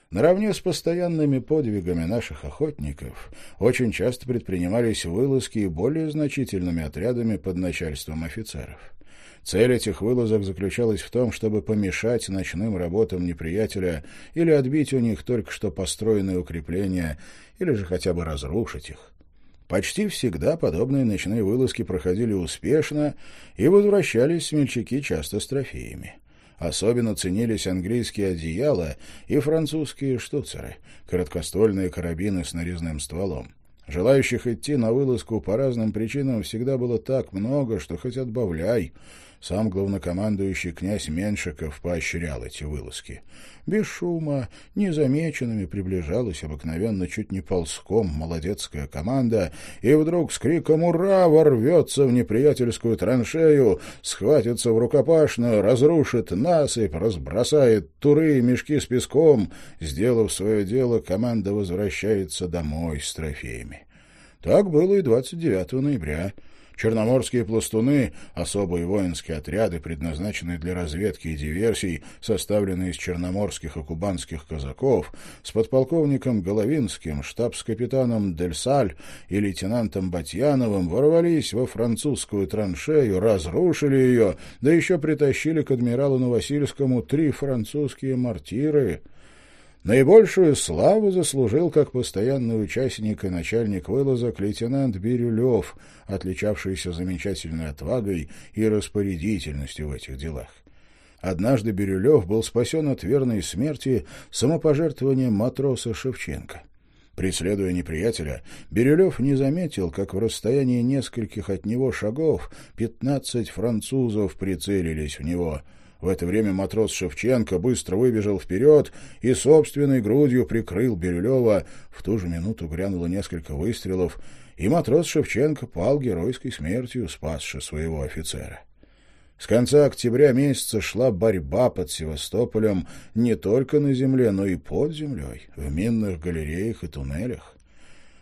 Наравне с постоянными подвигами наших охотников очень часто предпринимались вылазки и более значительными отрядами под начальством офицеров. Цель этих вылазок заключалась в том, чтобы помешать ночным работам неприятеля или отбить у них только что построенные укрепления, или же хотя бы разрушить их. Почти всегда подобные ночные вылазки проходили успешно, и возвращались смельчаки часто с трофеями. Особенно ценились английские одеяла и французские штуцеры, короткоствольные карабины с нарезным стволом. Желающих идти на вылазку по разным причинам всегда было так много, что хоть отбавляй — сам главнокомандующий князь Меншиков поощрял эти вылазки. Без шума, незамеченными приближалась обыкновенно чуть не ползком молодецкая команда, и вдруг с криком «Ура!» ворвется в неприятельскую траншею, схватится в рукопашную, разрушит насыпь, разбросает туры и мешки с песком. Сделав свое дело, команда возвращается домой с трофеями. Так было и 29 ноября. Черноморские пластуны, особые воинские отряды, предназначенные для разведки и диверсий, составленные из черноморских и кубанских казаков, с подполковником Головинским, штабс-капитаном Дельсаль и лейтенантом Батьяновым ворвались во французскую траншею, разрушили ее, да еще притащили к адмиралу Новосильскому три французские мортиры — Наибольшую славу заслужил как постоянный участник и начальник вылазок лейтенант Бирюлев, отличавшийся замечательной отвагой и распорядительностью в этих делах. Однажды Бирюлев был спасен от верной смерти самопожертвованием матроса Шевченко. Преследуя неприятеля, Бирюлев не заметил, как в расстоянии нескольких от него шагов пятнадцать французов прицелились в него — в это время матрос Шевченко быстро выбежал вперед и собственной грудью прикрыл Бирюлева. В ту же минуту грянуло несколько выстрелов, и матрос Шевченко пал геройской смертью, спасши своего офицера. С конца октября месяца шла борьба под Севастополем не только на земле, но и под землей, в минных галереях и туннелях.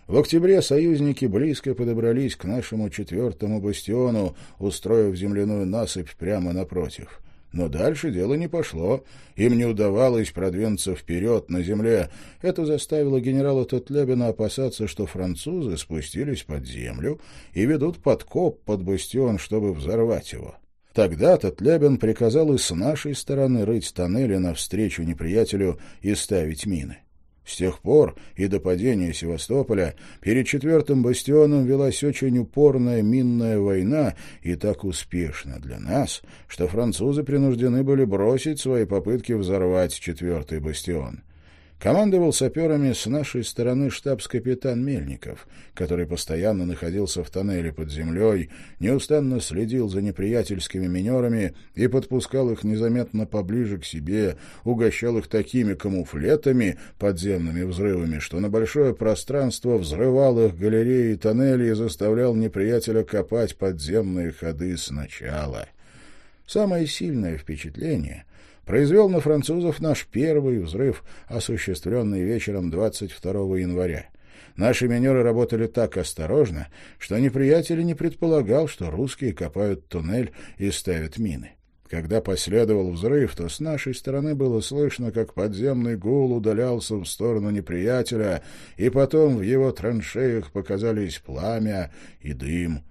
В октябре союзники близко подобрались к нашему четвертому бастиону, устроив земляную насыпь прямо напротив. Но дальше дело не пошло. Им не удавалось продвинуться вперед на земле. Это заставило генерала Тотлебина опасаться, что французы спустились под землю и ведут подкоп под бастион, чтобы взорвать его. Тогда Тотлебин приказал и с нашей стороны рыть тоннели навстречу неприятелю и ставить мины. С тех пор и до падения Севастополя перед четвертым бастионом велась очень упорная минная война и так успешно для нас, что французы принуждены были бросить свои попытки взорвать четвертый бастион. Командовал саперами с нашей стороны штабс-капитан Мельников, который постоянно находился в тоннеле под землей, неустанно следил за неприятельскими минерами и подпускал их незаметно поближе к себе, угощал их такими камуфлетами, подземными взрывами, что на большое пространство взрывал их галереи и тоннели и заставлял неприятеля копать подземные ходы сначала. Самое сильное впечатление — произвел на французов наш первый взрыв, осуществленный вечером 22 января. Наши минеры работали так осторожно, что неприятель не предполагал, что русские копают туннель и ставят мины. Когда последовал взрыв, то с нашей стороны было слышно, как подземный гул удалялся в сторону неприятеля, и потом в его траншеях показались пламя и дым.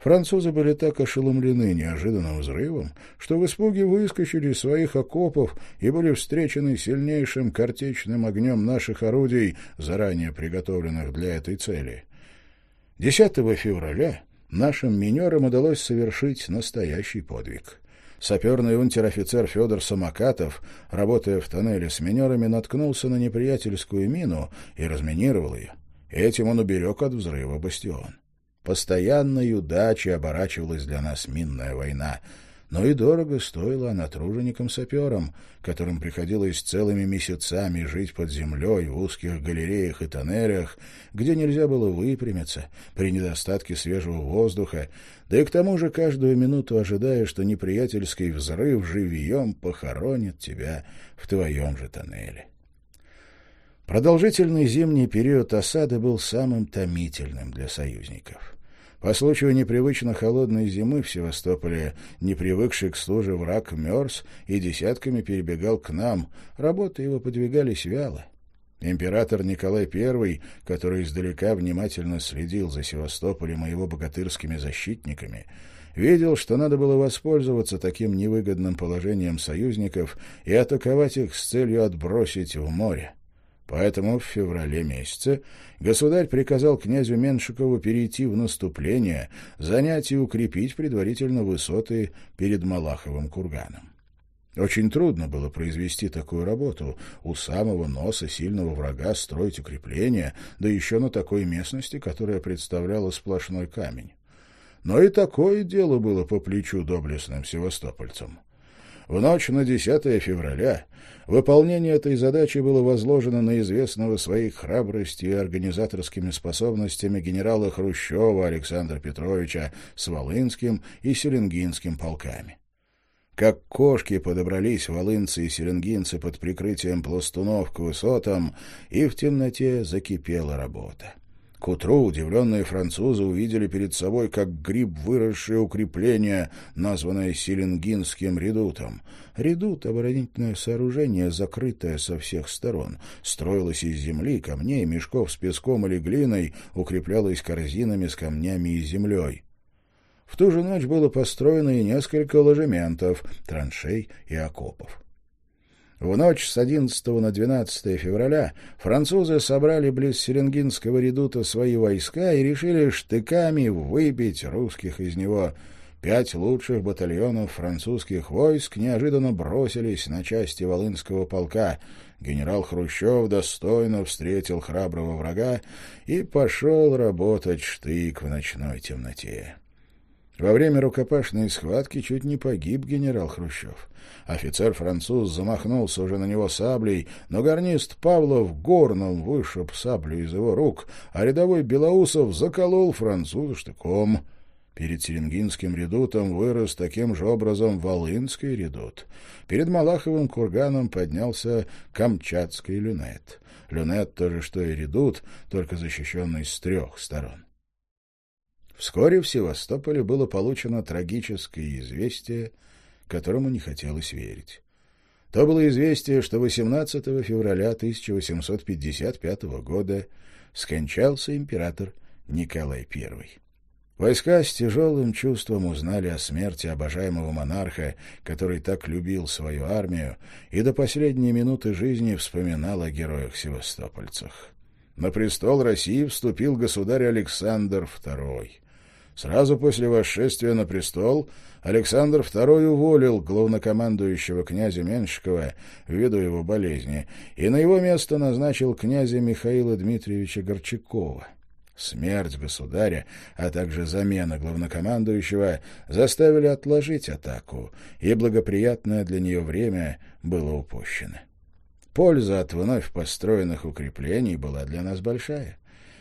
Французы были так ошеломлены неожиданным взрывом, что в испуге выскочили из своих окопов и были встречены сильнейшим картечным огнем наших орудий, заранее приготовленных для этой цели. 10 февраля нашим минерам удалось совершить настоящий подвиг. Саперный унтер-офицер Федор Самокатов, работая в тоннеле с минерами, наткнулся на неприятельскую мину и разминировал ее. Этим он уберег от взрыва бастион. Постоянной удачей оборачивалась для нас минная война, но и дорого стоила она труженикам-саперам, которым приходилось целыми месяцами жить под землей в узких галереях и тоннелях, где нельзя было выпрямиться при недостатке свежего воздуха, да и к тому же каждую минуту ожидая, что неприятельский взрыв живьем похоронит тебя в твоем же тоннеле. Продолжительный зимний период осады был самым томительным для союзников. По случаю непривычно холодной зимы в Севастополе, не привыкший к службе враг мерз и десятками перебегал к нам, работы его подвигались вяло. Император Николай I, который издалека внимательно следил за Севастополем и его богатырскими защитниками, видел, что надо было воспользоваться таким невыгодным положением союзников и атаковать их с целью отбросить в море. Поэтому в феврале месяце государь приказал князю Меншикову перейти в наступление, занять и укрепить предварительно высоты перед Малаховым курганом. Очень трудно было произвести такую работу, у самого носа сильного врага строить укрепления, да еще на такой местности, которая представляла сплошной камень. Но и такое дело было по плечу доблестным севастопольцам. В ночь на 10 февраля выполнение этой задачи было возложено на известного своей храбростью и организаторскими способностями генерала Хрущева Александра Петровича с Волынским и Селенгинским полками. Как кошки подобрались волынцы и селенгинцы под прикрытием пластунов к высотам, и в темноте закипела работа. К утру удивленные французы увидели перед собой как гриб выросшее укрепление, названное Селенгинским редутом. Редут — оборонительное сооружение, закрытое со всех сторон. Строилось из земли, камней, мешков с песком или глиной, укреплялось корзинами с камнями и землей. В ту же ночь было построено и несколько ложементов, траншей и окопов. В ночь с 11 на 12 февраля французы собрали близ Серенгинского редута свои войска и решили штыками выбить русских из него. Пять лучших батальонов французских войск неожиданно бросились на части Волынского полка. Генерал Хрущев достойно встретил храброго врага и пошел работать штык в ночной темноте. Во время рукопашной схватки чуть не погиб генерал Хрущев. Офицер-француз замахнулся уже на него саблей, но гарнист Павлов горном вышиб саблю из его рук, а рядовой Белоусов заколол француза штыком. Перед Серенгинским редутом вырос таким же образом Волынский редут. Перед Малаховым курганом поднялся Камчатский люнет. Люнет то же, что и редут, только защищенный с трех сторон. Вскоре в Севастополе было получено трагическое известие, которому не хотелось верить. То было известие, что 18 февраля 1855 года скончался император Николай I. Войска с тяжелым чувством узнали о смерти обожаемого монарха, который так любил свою армию и до последней минуты жизни вспоминал о героях-севастопольцах. На престол России вступил государь Александр II. Сразу после восшествия на престол Александр II уволил главнокомандующего князя Меншикова ввиду его болезни и на его место назначил князя Михаила Дмитриевича Горчакова. Смерть государя, а также замена главнокомандующего заставили отложить атаку, и благоприятное для нее время было упущено. Польза от вновь построенных укреплений была для нас большая.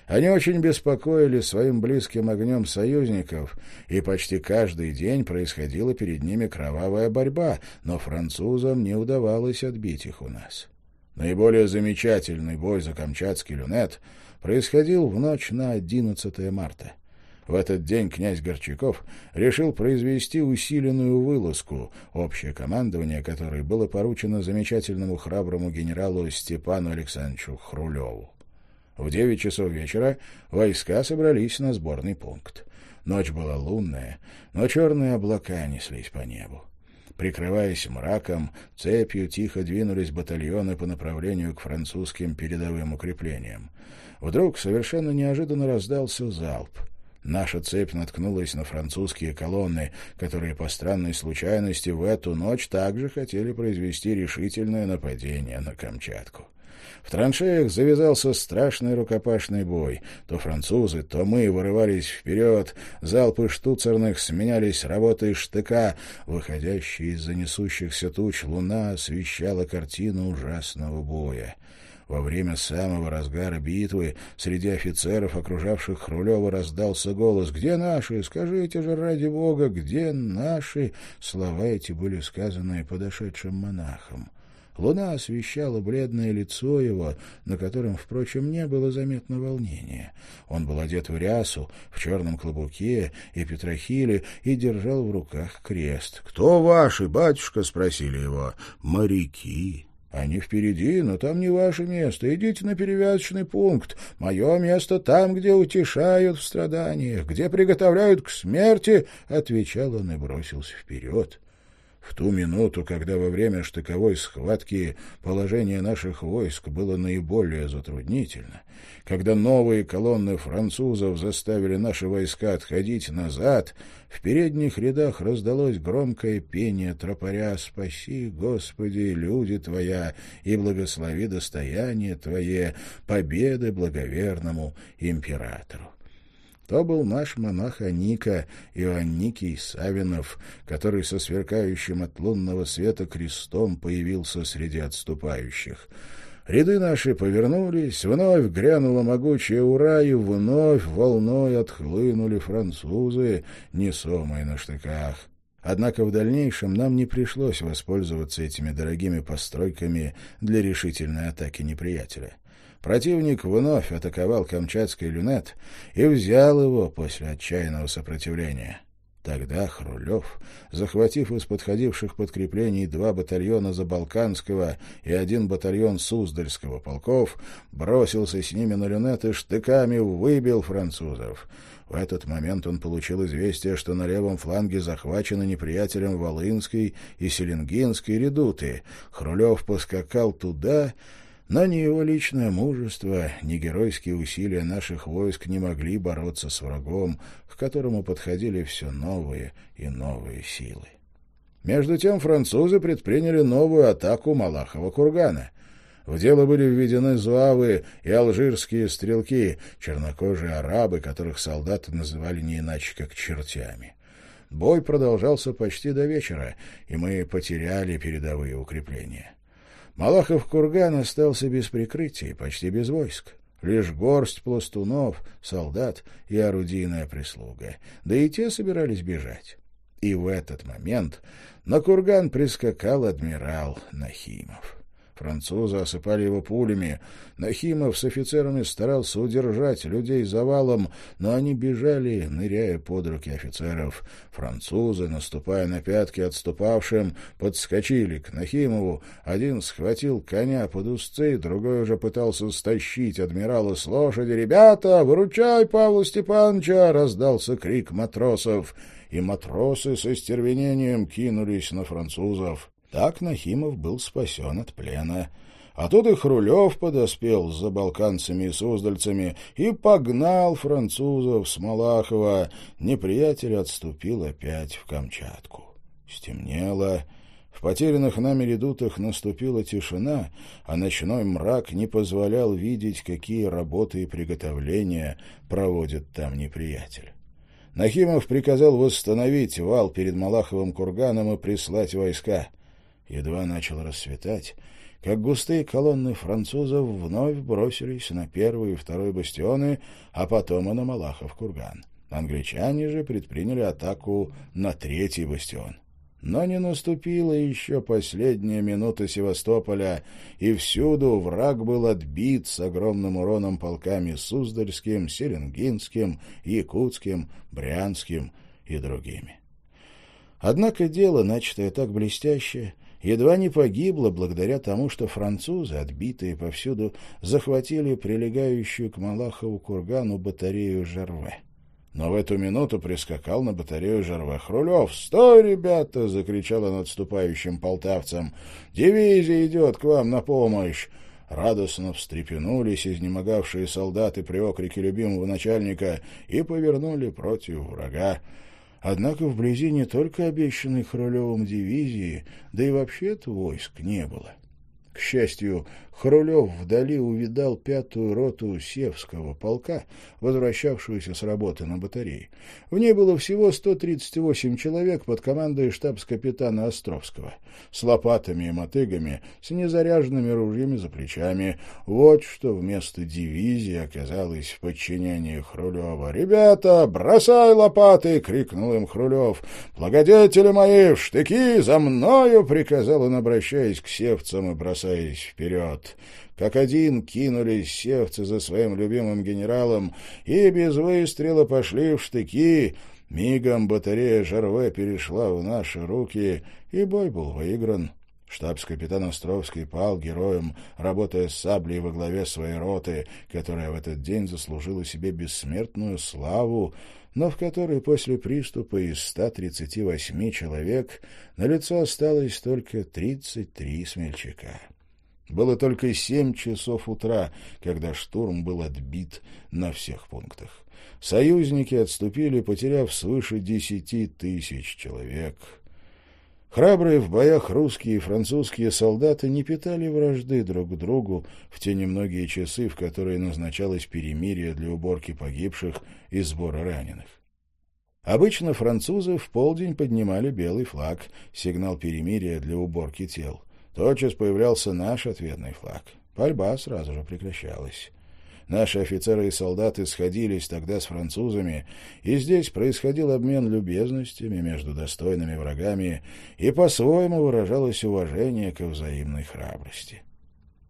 Они очень беспокоили своим близким огнем союзников, и почти каждый день происходила перед ними кровавая борьба, но французам не удавалось отбить их у нас. Наиболее замечательный бой за Камчатский люнет происходил в ночь на 11 марта. В этот день князь Горчаков решил произвести усиленную вылазку, общее командование которой было поручено замечательному храброму генералу Степану Александровичу Хрулеву. В девять часов вечера войска собрались на сборный пункт. Ночь была лунная, но черные облака неслись по небу. Прикрываясь мраком, цепью тихо двинулись батальоны по направлению к французским передовым укреплениям. Вдруг совершенно неожиданно раздался залп. Наша цепь наткнулась на французские колонны, которые по странной случайности в эту ночь также хотели произвести решительное нападение на Камчатку. В траншеях завязался страшный рукопашный бой. То французы, то мы вырывались вперед, залпы штуцерных сменялись работой штыка. Выходящая из занесущихся туч луна освещала картину ужасного боя. Во время самого разгара битвы среди офицеров, окружавших Хрулева, раздался голос «Где наши? Скажите же, ради бога, где наши?» Слова эти были сказаны подошедшим монахом. Луна освещала бледное лицо его, на котором, впрочем, не было заметно волнения. Он был одет в рясу, в черном клобуке и петрохиле и держал в руках крест. «Кто ваши, батюшка?» — спросили его. «Моряки». «Они впереди, но там не ваше место. Идите на перевязочный пункт. Мое место там, где утешают в страданиях, где приготовляют к смерти», — отвечал он и бросился вперед. В ту минуту, когда во время штыковой схватки положение наших войск было наиболее затруднительно, когда новые колонны французов заставили наши войска отходить назад, в передних рядах раздалось громкое пение тропаря «Спаси, Господи, люди Твоя, и благослови достояние Твое, победы благоверному императору». То был наш монах Аника, Иоанникий Савинов, который со сверкающим от лунного света крестом появился среди отступающих. Ряды наши повернулись, вновь грянула могучая ура, и вновь волной отхлынули французы, несомые на штыках. Однако в дальнейшем нам не пришлось воспользоваться этими дорогими постройками для решительной атаки неприятеля. Противник вновь атаковал Камчатский люнет и взял его после отчаянного сопротивления. Тогда Хрулев, захватив из подходивших подкреплений два батальона Забалканского и один батальон Суздальского полков, бросился с ними на люнеты штыками выбил французов. В этот момент он получил известие, что на левом фланге захвачены неприятелем Волынской и Селенгинской редуты. Хрулев поскакал туда но ни его личное мужество, ни геройские усилия наших войск не могли бороться с врагом, к которому подходили все новые и новые силы. Между тем французы предприняли новую атаку Малахова кургана. В дело были введены зуавы и алжирские стрелки, чернокожие арабы, которых солдаты называли не иначе, как чертями. Бой продолжался почти до вечера, и мы потеряли передовые укрепления. Малахов курган остался без прикрытия, почти без войск. Лишь горсть пластунов, солдат и орудийная прислуга. Да и те собирались бежать. И в этот момент на курган прискакал адмирал Нахимов. Французы осыпали его пулями. Нахимов с офицерами старался удержать людей завалом, но они бежали, ныряя под руки офицеров. Французы, наступая на пятки отступавшим, подскочили к Нахимову. Один схватил коня под узцы, другой уже пытался стащить адмирала с лошади. «Ребята, выручай Павла Степановича!» — раздался крик матросов. И матросы со стервенением кинулись на французов. Так Нахимов был спасен от плена. А тут и Хрулев подоспел за балканцами и суздальцами и погнал французов с Малахова. Неприятель отступил опять в Камчатку. Стемнело. В потерянных нами редутах наступила тишина, а ночной мрак не позволял видеть, какие работы и приготовления проводит там неприятель. Нахимов приказал восстановить вал перед Малаховым курганом и прислать войска. Едва начал рассветать, как густые колонны французов вновь бросились на первый и второй бастионы, а потом и на Малахов курган. Англичане же предприняли атаку на третий бастион. Но не наступила еще последняя минута Севастополя, и всюду враг был отбит с огромным уроном полками Суздальским, Селенгинским, Якутским, Брянским и другими. Однако дело, начатое так блестяще, едва не погибла благодаря тому, что французы, отбитые повсюду, захватили прилегающую к Малахову кургану батарею Жарве. Но в эту минуту прискакал на батарею Жарве Хрулев. «Стой, ребята!» — закричал он отступающим полтавцам. «Дивизия идет к вам на помощь!» Радостно встрепенулись изнемогавшие солдаты при окрике любимого начальника и повернули против врага. Однако вблизи не только обещанной Хрулевым дивизии, да и вообще-то войск не было. К счастью, Хрулев вдали увидал пятую роту Севского полка, возвращавшуюся с работы на батарее. В ней было всего 138 человек под командой штабс-капитана Островского, с лопатами и мотыгами, с незаряженными ружьями за плечами. Вот что вместо дивизии оказалось в подчинении Хрулева. «Ребята, бросай лопаты!» — крикнул им Хрулев. «Благодетели мои, в штыки за мною!» — приказал он, обращаясь к севцам и бросаясь вперед. Как один кинулись севцы за своим любимым генералом и без выстрела пошли в штыки. Мигом батарея Жарве перешла в наши руки, и бой был выигран. Штабс-капитан Островский пал героем, работая с саблей во главе своей роты, которая в этот день заслужила себе бессмертную славу, но в которой после приступа из 138 человек на лицо осталось только 33 смельчака. Было только семь часов утра, когда штурм был отбит на всех пунктах. Союзники отступили, потеряв свыше десяти тысяч человек. Храбрые в боях русские и французские солдаты не питали вражды друг к другу в те немногие часы, в которые назначалось перемирие для уборки погибших и сбора раненых. Обычно французы в полдень поднимали белый флаг, сигнал перемирия для уборки тел. Тотчас появлялся наш ответный флаг. Пальба сразу же прекращалась. Наши офицеры и солдаты сходились тогда с французами, и здесь происходил обмен любезностями между достойными врагами, и по-своему выражалось уважение к взаимной храбрости.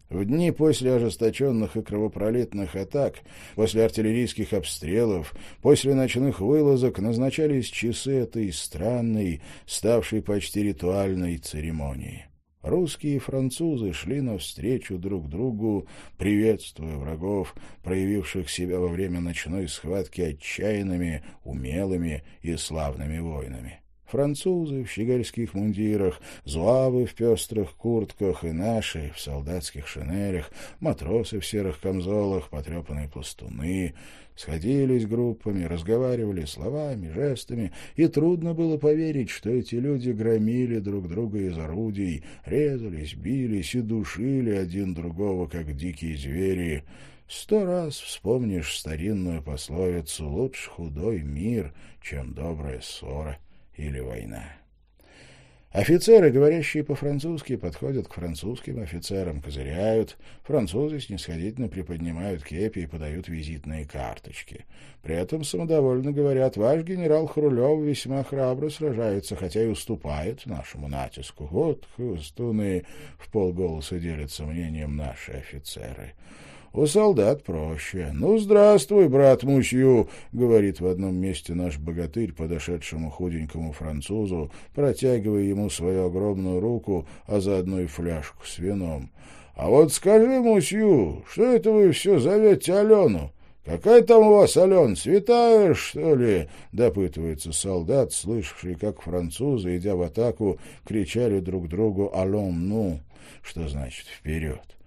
В дни после ожесточенных и кровопролитных атак, после артиллерийских обстрелов, после ночных вылазок назначались часы этой странной, ставшей почти ритуальной церемонии. Русские и французы шли навстречу друг другу, приветствуя врагов, проявивших себя во время ночной схватки отчаянными, умелыми и славными воинами. Французы в щегольских мундирах, зуавы в пестрых куртках и наши в солдатских шинелях, матросы в серых камзолах, потрепанные пластуны, сходились группами, разговаривали словами, жестами, и трудно было поверить, что эти люди громили друг друга из орудий, резались, бились и душили один другого, как дикие звери. Сто раз вспомнишь старинную пословицу «Лучше худой мир, чем добрая ссора» или война. Офицеры, говорящие по-французски, подходят к французским офицерам, козыряют. Французы снисходительно приподнимают кепи и подают визитные карточки. При этом самодовольно говорят, ваш генерал Хрулев весьма храбро сражается, хотя и уступает нашему натиску. Вот хвостуны в полголоса делятся мнением наши офицеры. У солдат проще. «Ну, здравствуй, брат Мусью», — говорит в одном месте наш богатырь подошедшему худенькому французу, протягивая ему свою огромную руку, а заодно и фляжку с вином. «А вот скажи, Мусью, что это вы все зовете Алену? «Какая там у вас, Ален, святая, что ли?» — допытывается солдат, слышавший, как французы, идя в атаку, кричали друг другу «Алон, ну!» что значит «вперед».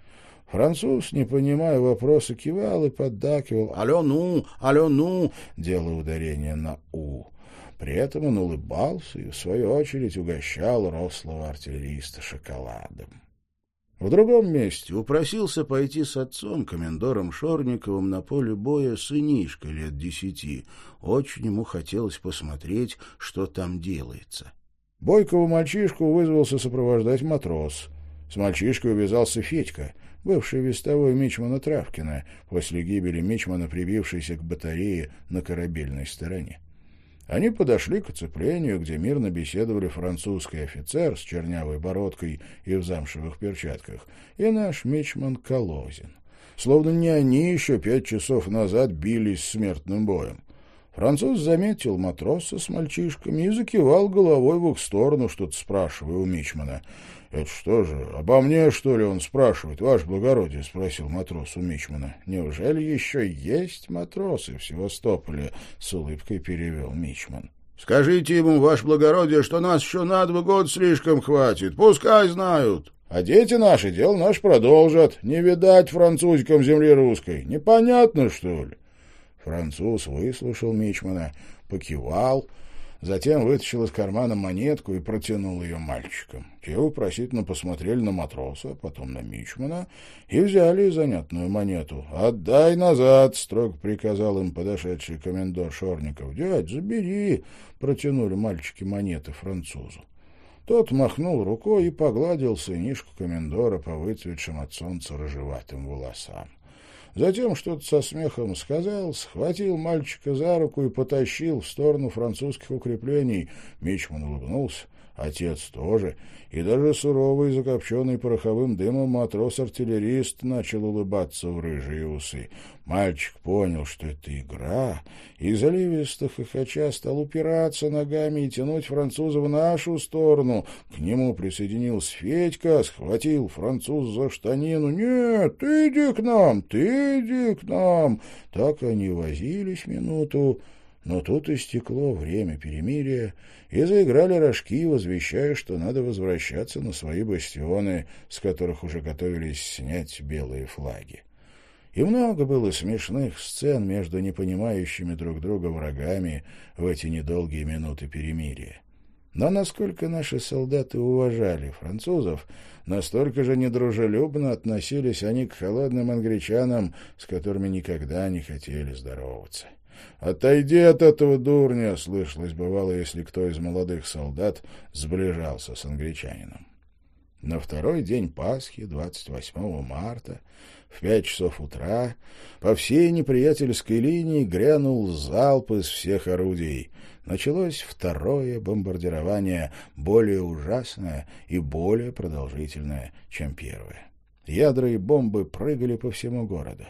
Француз, не понимая вопроса, кивал и поддакивал «Алло, ну! Алло, ну!» делая ударение на «у». При этом он улыбался и, в свою очередь, угощал рослого артиллериста шоколадом. В другом месте упросился пойти с отцом, комендором Шорниковым, на поле боя сынишка лет десяти. Очень ему хотелось посмотреть, что там делается. Бойкого мальчишку вызвался сопровождать матрос. С мальчишкой увязался Федька — бывший вестовой Мичмана Травкина, после гибели Мичмана, прибившийся к батарее на корабельной стороне. Они подошли к оцеплению, где мирно беседовали французский офицер с чернявой бородкой и в замшевых перчатках, и наш Мичман Колозин. Словно не они еще пять часов назад бились смертным боем. Француз заметил матроса с мальчишками и закивал головой в их сторону, что-то спрашивая у Мичмана. «Это что же, обо мне, что ли, он спрашивает, ваше благородие?» — спросил матрос у Мичмана. «Неужели еще есть матросы в Севастополе?» — с улыбкой перевел Мичман. «Скажите ему, ваше благородие, что нас еще на два года слишком хватит. Пускай знают». А дети наши дело наш продолжат. Не видать французикам земли русской. Непонятно, что ли? Француз выслушал Мичмана, покивал — Затем вытащил из кармана монетку и протянул ее мальчикам. Те вопросительно посмотрели на матроса, потом на Мичмана и взяли занятную монету. «Отдай назад!» — строго приказал им подошедший комендор Шорников. «Дядь, забери!» — протянули мальчики монеты французу. Тот махнул рукой и погладил сынишку комендора по выцветшим от солнца рыжеватым волосам. Затем что-то со смехом сказал, схватил мальчика за руку и потащил в сторону французских укреплений. Мичман улыбнулся, отец тоже, и даже суровый, закопченный пороховым дымом матрос-артиллерист начал улыбаться в рыжие усы. Мальчик понял, что это игра, и заливисто хохоча стал упираться ногами и тянуть француза в нашу сторону. К нему присоединился Федька, схватил француз за штанину. «Нет, ты иди к нам, ты иди к нам!» Так они возились минуту, но тут истекло время перемирия, и заиграли рожки, возвещая, что надо возвращаться на свои бастионы, с которых уже готовились снять белые флаги. И много было смешных сцен между непонимающими друг друга врагами в эти недолгие минуты перемирия. Но насколько наши солдаты уважали французов, настолько же недружелюбно относились они к холодным англичанам, с которыми никогда не хотели здороваться. «Отойди от этого дурня!» — слышалось бывало, если кто из молодых солдат сближался с англичанином. На второй день Пасхи, 28 марта, в пять часов утра, по всей неприятельской линии грянул залп из всех орудий. Началось второе бомбардирование, более ужасное и более продолжительное, чем первое. Ядра и бомбы прыгали по всему городу.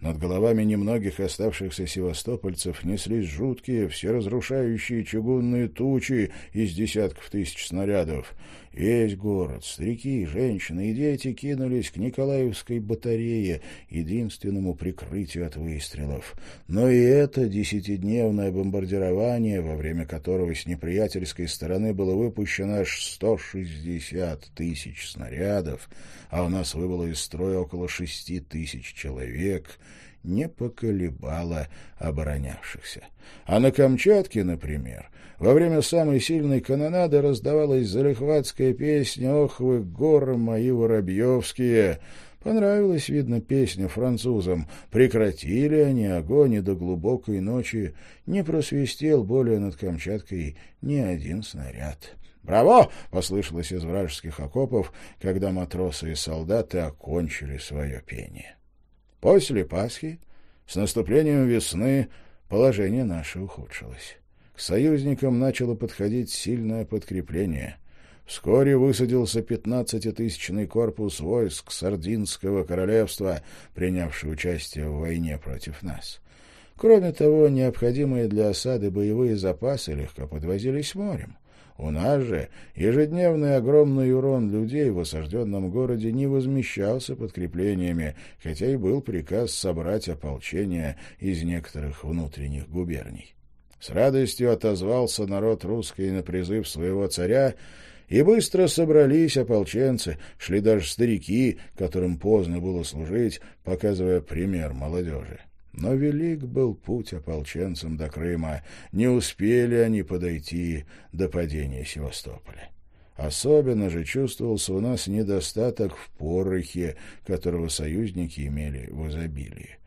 Над головами немногих оставшихся севастопольцев неслись жуткие, всеразрушающие чугунные тучи из десятков тысяч снарядов. Весь город, старики, женщины и дети кинулись к Николаевской батарее, единственному прикрытию от выстрелов. Но и это десятидневное бомбардирование, во время которого с неприятельской стороны было выпущено аж 160 тысяч снарядов, а у нас выбыло из строя около шести тысяч человек, не поколебало оборонявшихся. А на Камчатке, например, во время самой сильной канонады раздавалась залихватская песня «Ох вы, горы мои воробьевские!» Понравилась, видно, песня французам. Прекратили они огонь, и до глубокой ночи не просвистел более над Камчаткой ни один снаряд. «Браво!» — послышалось из вражеских окопов, когда матросы и солдаты окончили свое пение. После Пасхи, с наступлением весны, положение наше ухудшилось. К союзникам начало подходить сильное подкрепление. Вскоре высадился пятнадцатитысячный корпус войск Сардинского королевства, принявший участие в войне против нас. Кроме того, необходимые для осады боевые запасы легко подвозились морем. У нас же ежедневный огромный урон людей в осажденном городе не возмещался подкреплениями, хотя и был приказ собрать ополчение из некоторых внутренних губерний. С радостью отозвался народ русский на призыв своего царя, и быстро собрались ополченцы, шли даже старики, которым поздно было служить, показывая пример молодежи. Но велик был путь ополченцам до Крыма. Не успели они подойти до падения Севастополя. Особенно же чувствовался у нас недостаток в порохе, которого союзники имели в изобилии.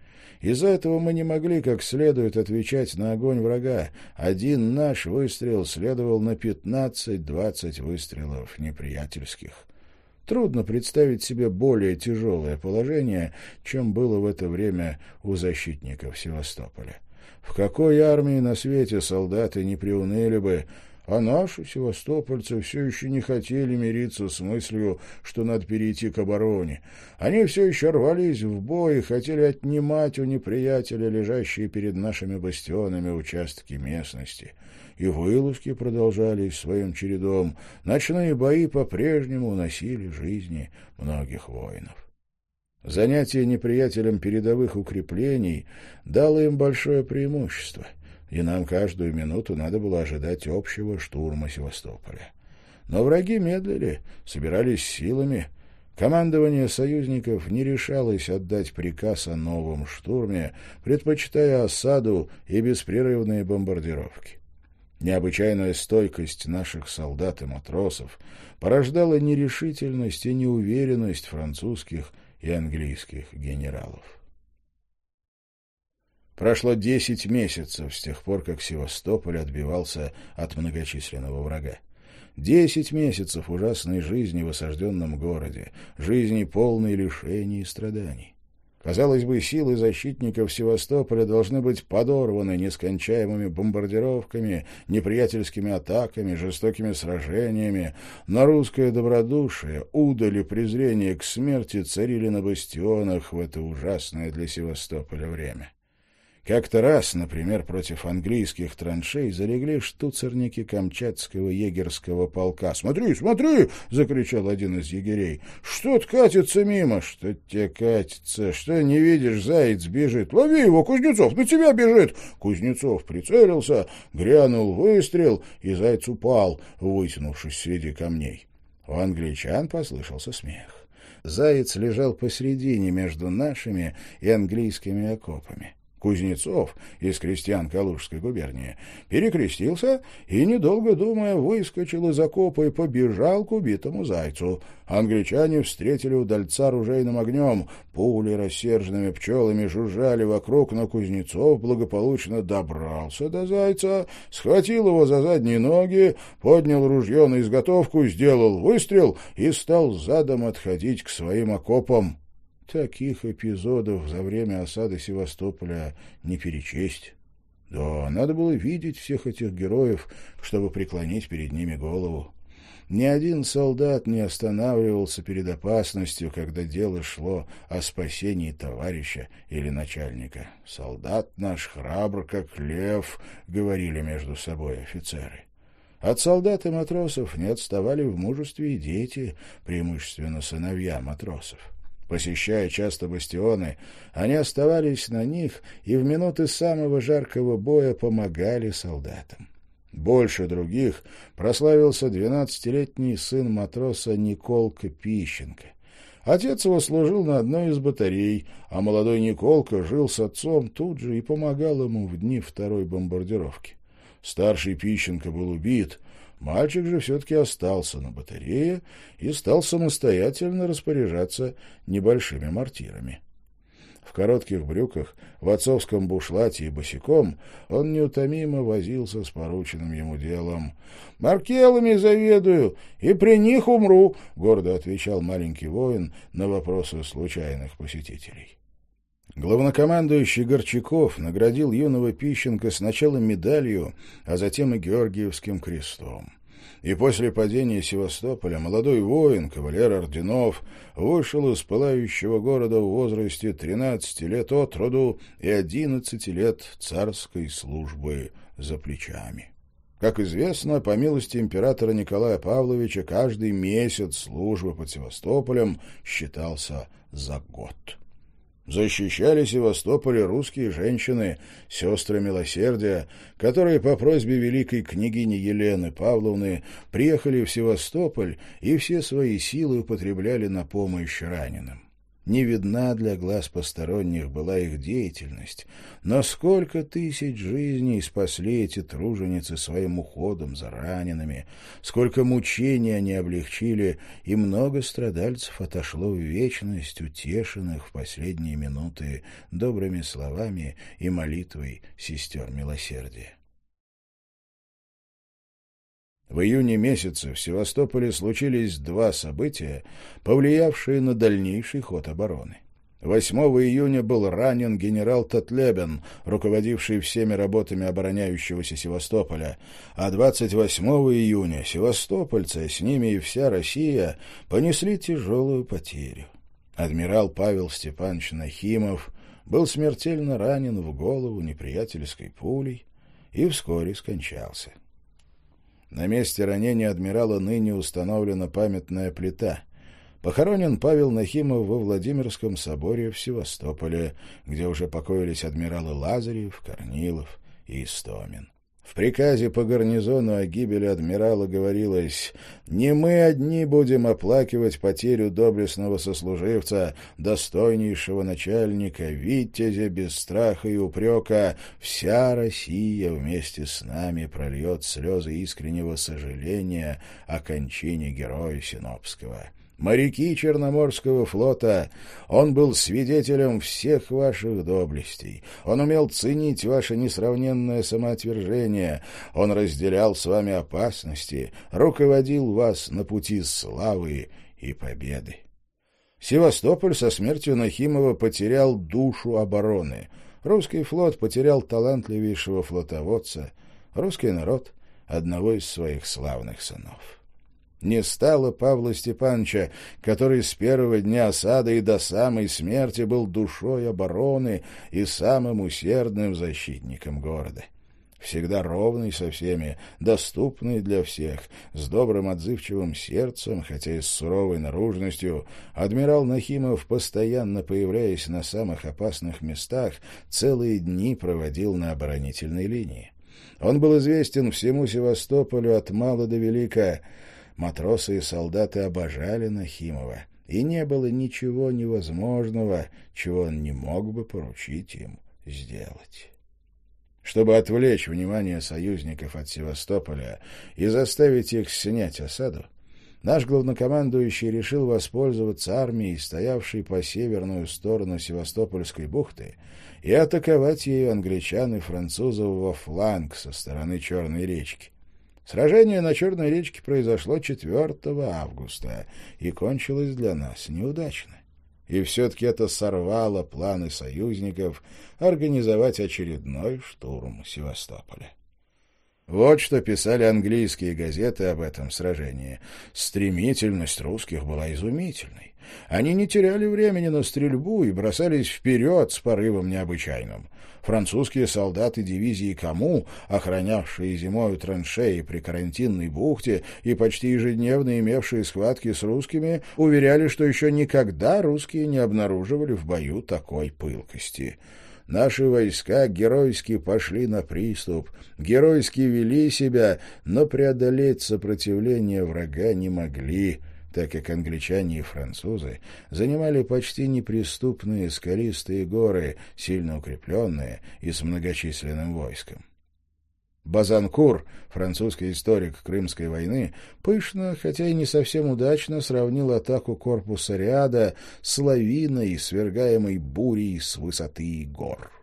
Из-за этого мы не могли как следует отвечать на огонь врага. Один наш выстрел следовал на пятнадцать-двадцать выстрелов неприятельских. Трудно представить себе более тяжелое положение, чем было в это время у защитников Севастополя. В какой армии на свете солдаты не приуныли бы, а наши севастопольцы все еще не хотели мириться с мыслью, что надо перейти к обороне. Они все еще рвались в бой и хотели отнимать у неприятеля лежащие перед нашими бастионами участки местности и вылазки продолжались своим чередом. Ночные бои по-прежнему уносили жизни многих воинов. Занятие неприятелем передовых укреплений дало им большое преимущество, и нам каждую минуту надо было ожидать общего штурма Севастополя. Но враги медлили, собирались силами. Командование союзников не решалось отдать приказ о новом штурме, предпочитая осаду и беспрерывные бомбардировки. Необычайная стойкость наших солдат и матросов порождала нерешительность и неуверенность французских и английских генералов. Прошло десять месяцев с тех пор, как Севастополь отбивался от многочисленного врага. Десять месяцев ужасной жизни в осажденном городе, жизни полной лишений и страданий. Казалось бы, силы защитников Севастополя должны быть подорваны нескончаемыми бомбардировками, неприятельскими атаками, жестокими сражениями, но русское добродушие, удали презрение к смерти царили на бастионах в это ужасное для Севастополя время. Как-то раз, например, против английских траншей залегли штуцерники Камчатского егерского полка. «Смотри, смотри!» — закричал один из егерей. «Что-то катится мимо!» «Что тебе катится? Что не видишь? Заяц бежит! Лови его, Кузнецов! На тебя бежит!» Кузнецов прицелился, грянул выстрел, и заяц упал, вытянувшись среди камней. У англичан послышался смех. Заяц лежал посредине между нашими и английскими окопами. Кузнецов из крестьян Калужской губернии перекрестился и, недолго думая, выскочил из окопа и побежал к убитому зайцу. Англичане встретили удальца ружейным огнем. Пули рассерженными пчелами жужжали вокруг, но Кузнецов благополучно добрался до зайца, схватил его за задние ноги, поднял ружье на изготовку, сделал выстрел и стал задом отходить к своим окопам. Таких эпизодов за время осады Севастополя не перечесть. Да, надо было видеть всех этих героев, чтобы преклонить перед ними голову. Ни один солдат не останавливался перед опасностью, когда дело шло о спасении товарища или начальника. «Солдат наш храбр, как лев», — говорили между собой офицеры. От солдат и матросов не отставали в мужестве и дети, преимущественно сыновья матросов. Посещая часто бастионы, они оставались на них и в минуты самого жаркого боя помогали солдатам. Больше других прославился двенадцатилетний сын матроса Николка Пищенко. Отец его служил на одной из батарей, а молодой Николка жил с отцом тут же и помогал ему в дни второй бомбардировки. Старший Пищенко был убит, Мальчик же все-таки остался на батарее и стал самостоятельно распоряжаться небольшими мортирами. В коротких брюках, в отцовском бушлате и босиком он неутомимо возился с порученным ему делом. «Маркелами заведую, и при них умру», — гордо отвечал маленький воин на вопросы случайных посетителей. Главнокомандующий Горчаков наградил юного Пищенко сначала медалью, а затем и Георгиевским крестом. И после падения Севастополя молодой воин, кавалер орденов, вышел из пылающего города в возрасте 13 лет от роду и 11 лет царской службы за плечами. Как известно, по милости императора Николая Павловича, каждый месяц службы под Севастополем считался за год. Защищали Севастополь русские женщины, сестры милосердия, которые по просьбе великой княгини Елены Павловны приехали в Севастополь и все свои силы употребляли на помощь раненым. Не видна для глаз посторонних была их деятельность, но сколько тысяч жизней спасли эти труженицы своим уходом за ранеными, сколько мучений они облегчили, и много страдальцев отошло в вечность, утешенных в последние минуты добрыми словами и молитвой сестер милосердия. В июне месяце в Севастополе случились два события, повлиявшие на дальнейший ход обороны. 8 июня был ранен генерал Татлебен, руководивший всеми работами обороняющегося Севастополя, а 28 июня севастопольцы, с ними и вся Россия, понесли тяжелую потерю. Адмирал Павел Степанович Нахимов был смертельно ранен в голову неприятельской пулей и вскоре скончался. На месте ранения адмирала ныне установлена памятная плита. Похоронен Павел Нахимов во Владимирском соборе в Севастополе, где уже покоились адмиралы Лазарев, Корнилов и Истомин. В приказе по гарнизону о гибели адмирала говорилось «Не мы одни будем оплакивать потерю доблестного сослуживца, достойнейшего начальника, витязя без страха и упрека. Вся Россия вместе с нами прольет слезы искреннего сожаления о кончине героя Синопского» моряки Черноморского флота. Он был свидетелем всех ваших доблестей. Он умел ценить ваше несравненное самоотвержение. Он разделял с вами опасности, руководил вас на пути славы и победы. Севастополь со смертью Нахимова потерял душу обороны. Русский флот потерял талантливейшего флотоводца. Русский народ — одного из своих славных сынов. Не стало Павла Степановича, который с первого дня осады и до самой смерти был душой обороны и самым усердным защитником города. Всегда ровный со всеми, доступный для всех, с добрым отзывчивым сердцем, хотя и с суровой наружностью, адмирал Нахимов, постоянно появляясь на самых опасных местах, целые дни проводил на оборонительной линии. Он был известен всему Севастополю от мала до велика, Матросы и солдаты обожали Нахимова, и не было ничего невозможного, чего он не мог бы поручить им сделать. Чтобы отвлечь внимание союзников от Севастополя и заставить их снять осаду, наш главнокомандующий решил воспользоваться армией, стоявшей по северную сторону Севастопольской бухты, и атаковать ею англичан и французов во фланг со стороны Черной речки. Сражение на Черной речке произошло 4 августа и кончилось для нас неудачно. И все-таки это сорвало планы союзников организовать очередной штурм Севастополя. Вот что писали английские газеты об этом сражении. Стремительность русских была изумительной. Они не теряли времени на стрельбу и бросались вперед с порывом необычайным. Французские солдаты дивизии Каму, охранявшие зимою траншеи при карантинной бухте и почти ежедневно имевшие схватки с русскими, уверяли, что еще никогда русские не обнаруживали в бою такой пылкости. Наши войска геройски пошли на приступ, геройски вели себя, но преодолеть сопротивление врага не могли, так как англичане и французы занимали почти неприступные скалистые горы, сильно укрепленные и с многочисленным войском. Базанкур, французский историк Крымской войны, пышно, хотя и не совсем удачно, сравнил атаку корпуса Риада с лавиной, свергаемой бурей с высоты гор.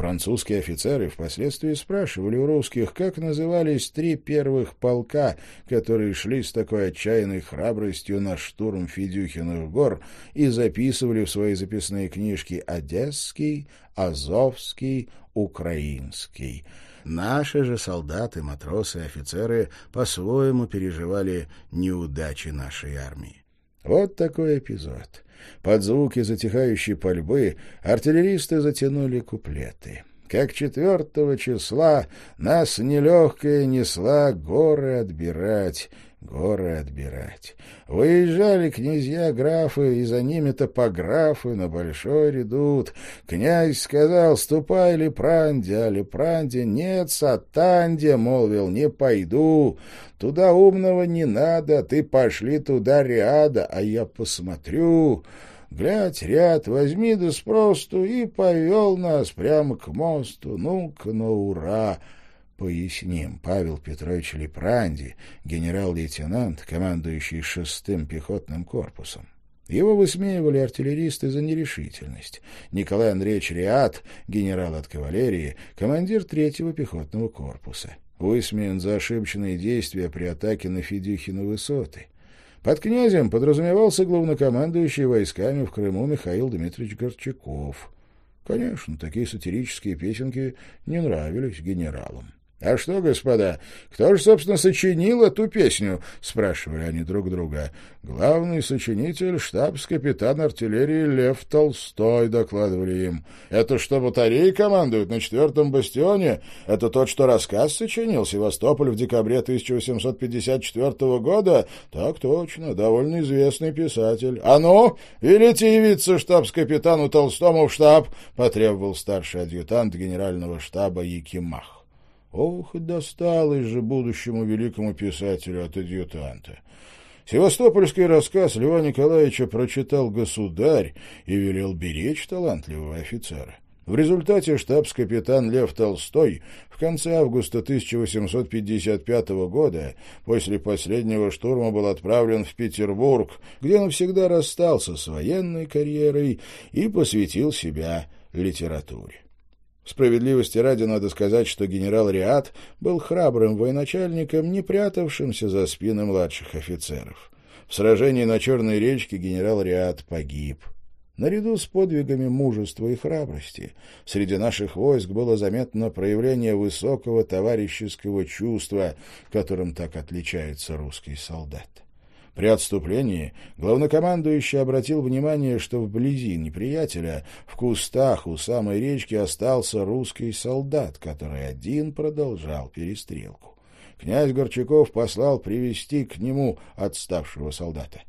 Французские офицеры впоследствии спрашивали у русских, как назывались три первых полка, которые шли с такой отчаянной храбростью на штурм Федюхиных гор и записывали в свои записные книжки «Одесский», «Азовский», «Украинский». Наши же солдаты, матросы и офицеры по-своему переживали неудачи нашей армии. Вот такой эпизод. Под звуки затихающей пальбы артиллеристы затянули куплеты. Как четвертого числа нас нелегкая несла горы отбирать, горы отбирать. Выезжали князья-графы, и за ними топографы на большой редут. Князь сказал, ступай, Лепранди, а Лепранди, нет, Сатанде, молвил, не пойду. Туда умного не надо, ты пошли туда ряда, а я посмотрю. Глядь, ряд, возьми да спросту, и повел нас прямо к мосту. Ну-ка, на ура! Поясним. Павел Петрович Лепранди, генерал-лейтенант, командующий шестым пехотным корпусом. Его высмеивали артиллеристы за нерешительность. Николай Андреевич Риат, генерал от кавалерии, командир третьего пехотного корпуса. Высмеян за ошибочные действия при атаке на Федюхина высоты. Под князем подразумевался главнокомандующий войсками в Крыму Михаил Дмитриевич Горчаков. Конечно, такие сатирические песенки не нравились генералам. «А что, господа, кто же, собственно, сочинил эту песню?» — спрашивали они друг друга. «Главный сочинитель — штабс-капитан артиллерии Лев Толстой», — докладывали им. «Это что, батареи командуют на четвертом бастионе? Это тот, что рассказ сочинил, Севастополь в декабре 1854 года?» «Так точно, довольно известный писатель». «А ну, велите явиться штабс-капитану Толстому в штаб», — потребовал старший адъютант генерального штаба Якимах. Ох, досталось же будущему великому писателю от адъютанта. Севастопольский рассказ Льва Николаевича прочитал государь и велел беречь талантливого офицера. В результате штабс-капитан Лев Толстой в конце августа 1855 года после последнего штурма был отправлен в Петербург, где навсегда расстался с военной карьерой и посвятил себя литературе. Справедливости ради надо сказать, что генерал Риат был храбрым военачальником, не прятавшимся за спины младших офицеров. В сражении на Черной речке генерал Риат погиб. Наряду с подвигами мужества и храбрости среди наших войск было заметно проявление высокого товарищеского чувства, которым так отличается русский солдат. При отступлении главнокомандующий обратил внимание, что вблизи неприятеля, в кустах у самой речки остался русский солдат, который один продолжал перестрелку. Князь Горчаков послал привести к нему отставшего солдата.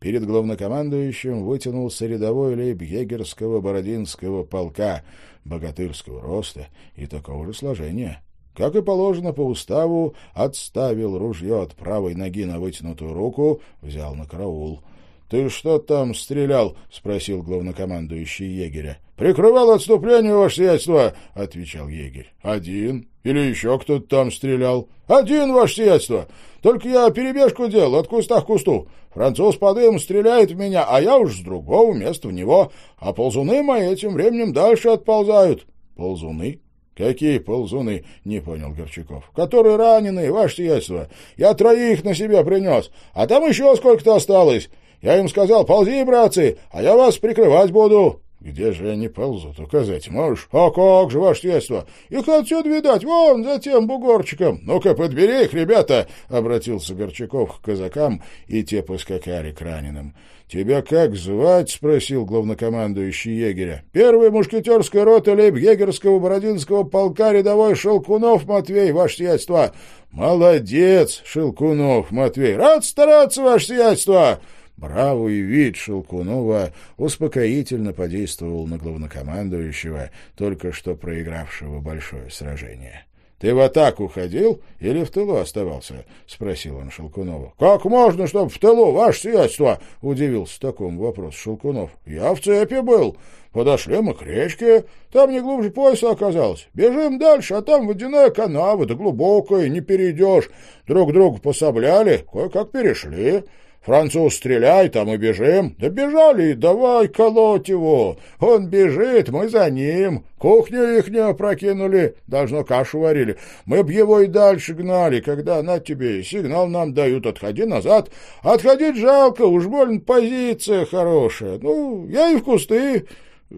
Перед главнокомандующим вытянулся рядовой лейб-егерского бородинского полка, богатырского роста и такого же сложения как и положено по уставу, отставил ружье от правой ноги на вытянутую руку, взял на караул. — Ты что там стрелял? — спросил главнокомандующий егеря. — Прикрывал отступление, ваше сиятельство, — отвечал егерь. — Один? Или еще кто-то там стрелял? — Один, ваше сиятельство. Только я перебежку делал от куста к кусту. Француз по дыму стреляет в меня, а я уж с другого места в него. А ползуны мои этим временем дальше отползают. — Ползуны? «Какие ползуны?» — не понял Горчаков. «Которые раненые, ваше сиятельство. Я троих на себя принес, а там еще сколько-то осталось. Я им сказал, ползи, братцы, а я вас прикрывать буду». Где же они ползут? Указать можешь? А как же, ваше сиятельство? Их отсюда видать, вон, за тем бугорчиком. Ну-ка, подбери их, ребята, — обратился Горчаков к казакам, и те поскакали к раненым. — Тебя как звать? — спросил главнокомандующий егеря. — Первая мушкетерская рота лейб-егерского Бородинского полка рядовой Шелкунов Матвей, ваше сиятельство. — Молодец, Шелкунов Матвей. Рад стараться, ваше сиятельство. Бравый вид Шелкунова успокоительно подействовал на главнокомандующего, только что проигравшего большое сражение. — Ты в атаку ходил или в тылу оставался? — спросил он Шелкунова. — Как можно, чтобы в тылу, ваше сиятельство? — удивился такому вопрос Шелкунов. — Я в цепи был. Подошли мы к речке, там не глубже пояса оказалось. Бежим дальше, а там водяная канава, да глубокая, не перейдешь. Друг другу пособляли, кое-как перешли. Француз, стреляй, там и бежим. Да бежали, давай колоть его. Он бежит, мы за ним. Кухню их не опрокинули, должно кашу варили. Мы б его и дальше гнали, когда на тебе сигнал нам дают, отходи назад. Отходить жалко, уж больно позиция хорошая. Ну, я и в кусты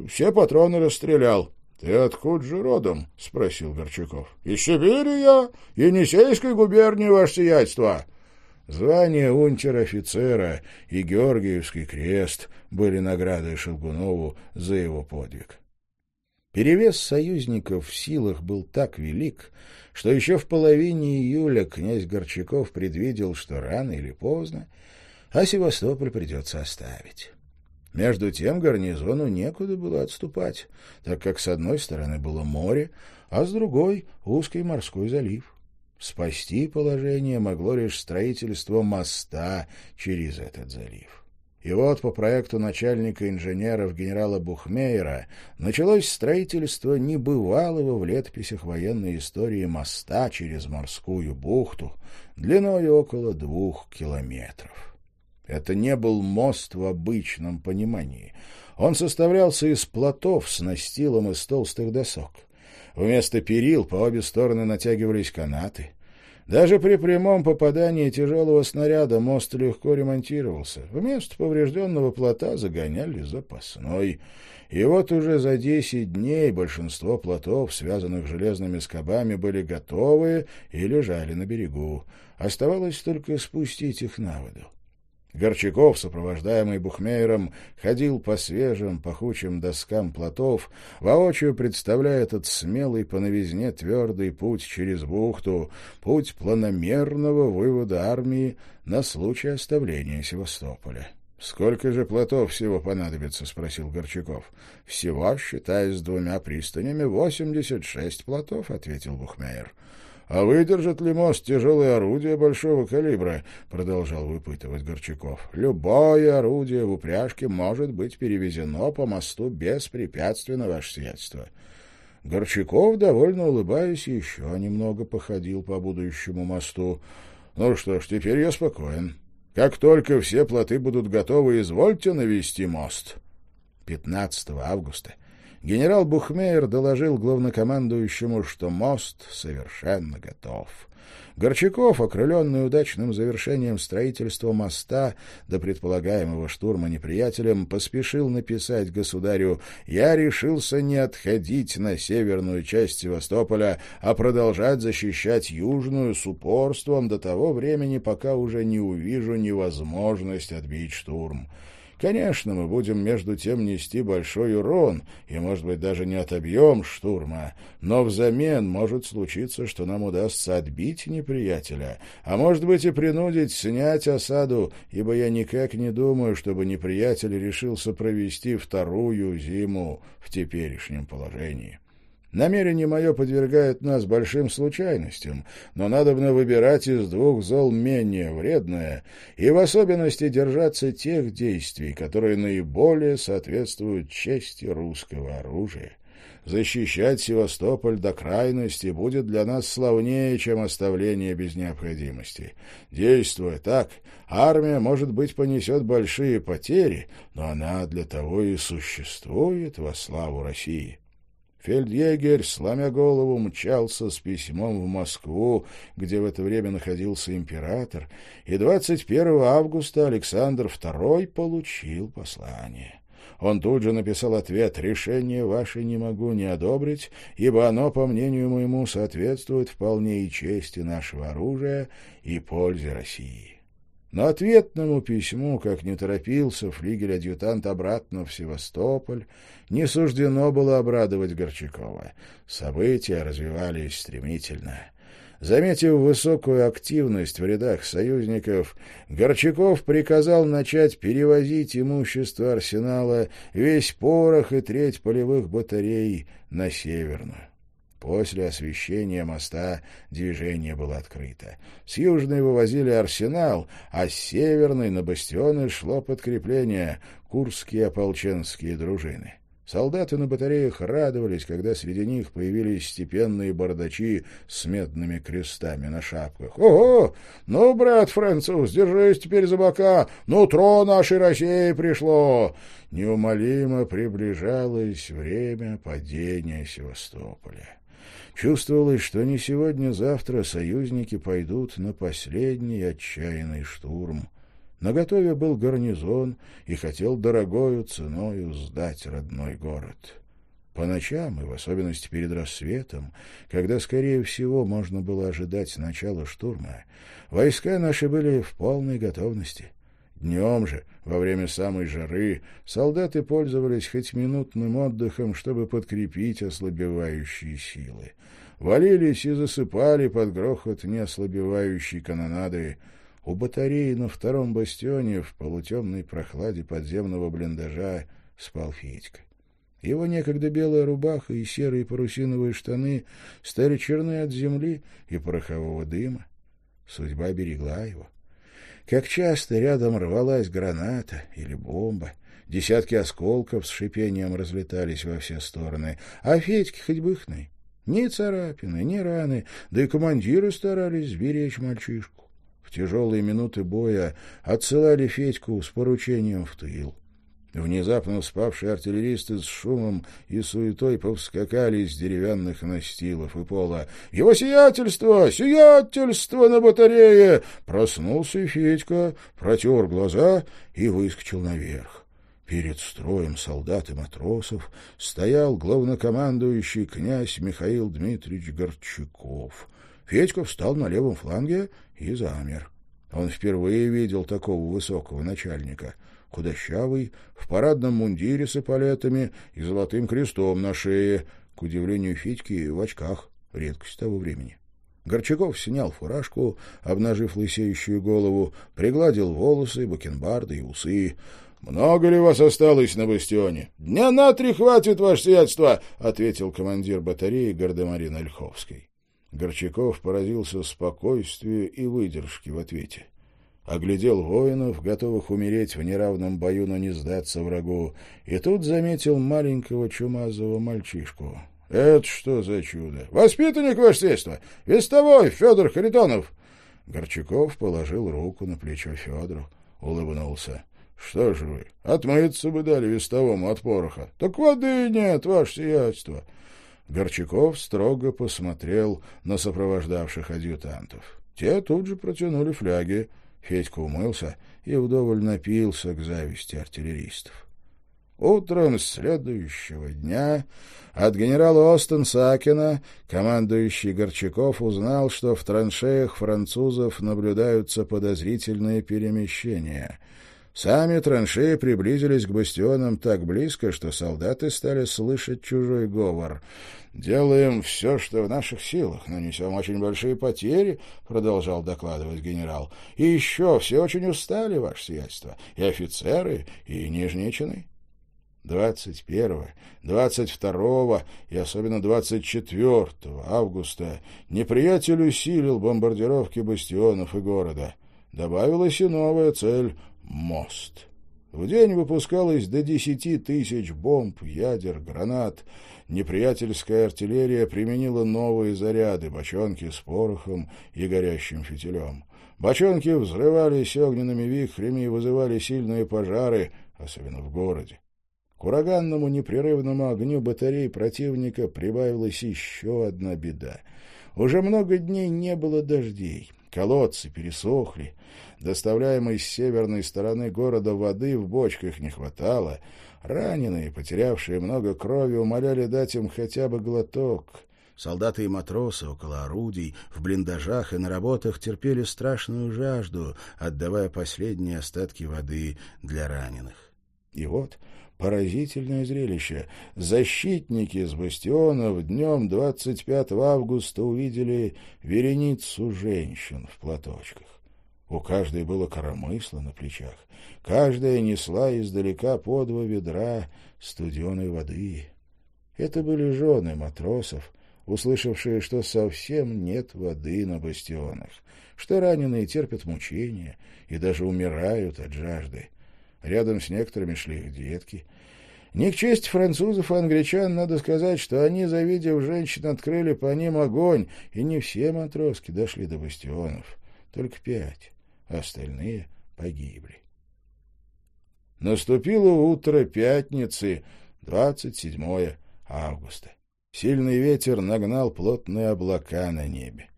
все патроны расстрелял. — Ты откуда же родом? — спросил Горчаков. — Из Сибири я, Енисейской губернии, ваше сиятельство. Звание унтер-офицера и Георгиевский крест были наградой Шелгунову за его подвиг. Перевес союзников в силах был так велик, что еще в половине июля князь Горчаков предвидел, что рано или поздно, а Севастополь придется оставить. Между тем гарнизону некуда было отступать, так как с одной стороны было море, а с другой — узкий морской залив. Спасти положение могло лишь строительство моста через этот залив. И вот по проекту начальника инженеров генерала Бухмейера началось строительство небывалого в летописях военной истории моста через морскую бухту длиной около двух километров. Это не был мост в обычном понимании. Он составлялся из плотов с настилом из толстых досок. Вместо перил по обе стороны натягивались канаты. Даже при прямом попадании тяжелого снаряда мост легко ремонтировался. Вместо поврежденного плота загоняли запасной. И вот уже за десять дней большинство плотов, связанных железными скобами, были готовы и лежали на берегу. Оставалось только спустить их на воду. Горчаков, сопровождаемый Бухмейером, ходил по свежим, пахучим доскам плотов, воочию представляя этот смелый по новизне твердый путь через бухту, путь планомерного вывода армии на случай оставления Севастополя. — Сколько же плотов всего понадобится? — спросил Горчаков. — Всего, считая с двумя пристанями, восемьдесят шесть плотов, — ответил Бухмейер. «А выдержат ли мост тяжелые орудия большого калибра?» — продолжал выпытывать Горчаков. «Любое орудие в упряжке может быть перевезено по мосту беспрепятственно, ваше сиятельство». Горчаков, довольно улыбаясь, еще немного походил по будущему мосту. «Ну что ж, теперь я спокоен. Как только все плоты будут готовы, извольте навести мост». 15 августа генерал Бухмейер доложил главнокомандующему, что мост совершенно готов. Горчаков, окрыленный удачным завершением строительства моста до предполагаемого штурма неприятелем, поспешил написать государю «Я решился не отходить на северную часть Севастополя, а продолжать защищать южную с упорством до того времени, пока уже не увижу невозможность отбить штурм». Конечно, мы будем между тем нести большой урон, и, может быть, даже не отобьем штурма, но взамен может случиться, что нам удастся отбить неприятеля, а может быть и принудить снять осаду, ибо я никак не думаю, чтобы неприятель решился провести вторую зиму в теперешнем положении. Намерение мое подвергает нас большим случайностям, но надобно выбирать из двух зол менее вредное и в особенности держаться тех действий, которые наиболее соответствуют чести русского оружия. Защищать Севастополь до крайности будет для нас славнее, чем оставление без необходимости. Действуя так, армия, может быть, понесет большие потери, но она для того и существует во славу России. Фельдъегерь, сломя голову, мчался с письмом в Москву, где в это время находился император, и 21 августа Александр II получил послание. Он тут же написал ответ «Решение ваше не могу не одобрить, ибо оно, по мнению моему, соответствует вполне и чести нашего оружия и пользе России». Но ответному письму, как не торопился флигель-адъютант обратно в Севастополь, не суждено было обрадовать Горчакова. События развивались стремительно. Заметив высокую активность в рядах союзников, Горчаков приказал начать перевозить имущество арсенала, весь порох и треть полевых батарей на Северную. После освещения моста движение было открыто. С южной вывозили арсенал, а с северной на бастионы шло подкрепление — курские ополченские дружины. Солдаты на батареях радовались, когда среди них появились степенные бардачи с медными крестами на шапках. «Ого! Ну, брат француз, держись теперь за бока! Нутро нашей России пришло!» Неумолимо приближалось время падения Севастополя. Чувствовалось, что не сегодня-завтра союзники пойдут на последний отчаянный штурм. На готове был гарнизон и хотел дорогою ценою сдать родной город. По ночам, и в особенности перед рассветом, когда, скорее всего, можно было ожидать начала штурма, войска наши были в полной готовности. Днем же, во время самой жары, солдаты пользовались хоть минутным отдыхом, чтобы подкрепить ослабевающие силы. Валились и засыпали под грохот неослабевающей канонады, у батареи на втором бастионе в полутемной прохладе подземного блиндажа спал Федька. Его некогда белая рубаха и серые парусиновые штаны стали черны от земли и порохового дыма. Судьба берегла его. Как часто рядом рвалась граната или бомба, десятки осколков с шипением разлетались во все стороны, а Федьке хоть бы ихной. Ни царапины, ни раны, да и командиры старались сберечь мальчишку в тяжелые минуты боя отсылали Федьку с поручением в тыл. Внезапно спавшие артиллеристы с шумом и суетой повскакали из деревянных настилов и пола. «Его сиятельство! Сиятельство на батарее!» Проснулся Федька, протер глаза и выскочил наверх. Перед строем солдат и матросов стоял главнокомандующий князь Михаил Дмитриевич Горчаков. Федька встал на левом фланге и замер. Он впервые видел такого высокого начальника. Худощавый, в парадном мундире с эполетами и золотым крестом на шее, к удивлению Федьки в очках, редкость того времени. Горчаков снял фуражку, обнажив лысеющую голову, пригладил волосы, бакенбарды и усы. — Много ли вас осталось на бастионе? — Дня на три хватит, ваше сиятельство, — ответил командир батареи Гардемарин Ольховский. Горчаков поразился спокойствию и выдержке в ответе. Оглядел воинов, готовых умереть в неравном бою, но не сдаться врагу, и тут заметил маленького чумазого мальчишку. — Это что за чудо? Воспитанник, ваше сельство! Вестовой Федор Харитонов! Горчаков положил руку на плечо Федору, улыбнулся. — Что же вы, отмыться бы дали вестовому от пороха. Так воды нет, ваше сиятельство. Горчаков строго посмотрел на сопровождавших адъютантов. Те тут же протянули фляги. Федька умылся и вдоволь напился к зависти артиллеристов. Утром следующего дня от генерала Остен Сакина командующий Горчаков узнал, что в траншеях французов наблюдаются подозрительные перемещения. Сами траншеи приблизились к бастионам так близко, что солдаты стали слышать чужой говор. «Делаем все, что в наших силах, но несем очень большие потери», — продолжал докладывать генерал. «И еще все очень устали, ваше сиятельство, и офицеры, и нижние чины». 21, 22 и особенно 24 августа неприятель усилил бомбардировки бастионов и города. Добавилась и новая цель мост. В день выпускалось до десяти тысяч бомб, ядер, гранат. Неприятельская артиллерия применила новые заряды, бочонки с порохом и горящим фитилем. Бочонки взрывались огненными вихрями и вызывали сильные пожары, особенно в городе. К ураганному непрерывному огню батарей противника прибавилась еще одна беда. Уже много дней не было дождей. Колодцы пересохли. Доставляемой с северной стороны города воды в бочках не хватало. Раненые, потерявшие много крови, умоляли дать им хотя бы глоток. Солдаты и матросы около орудий, в блиндажах и на работах терпели страшную жажду, отдавая последние остатки воды для раненых. И вот поразительное зрелище. Защитники с бастионов днем 25 августа увидели вереницу женщин в платочках. У каждой было коромысло на плечах. Каждая несла издалека по два ведра студеной воды. Это были жены матросов, услышавшие, что совсем нет воды на бастионах, что раненые терпят мучения и даже умирают от жажды. Рядом с некоторыми шли их детки. Не к чести французов и англичан надо сказать, что они, завидев женщин, открыли по ним огонь, и не все матроски дошли до бастионов, только пять, а остальные погибли. Наступило утро пятницы, 27 августа. Сильный ветер нагнал плотные облака на небе.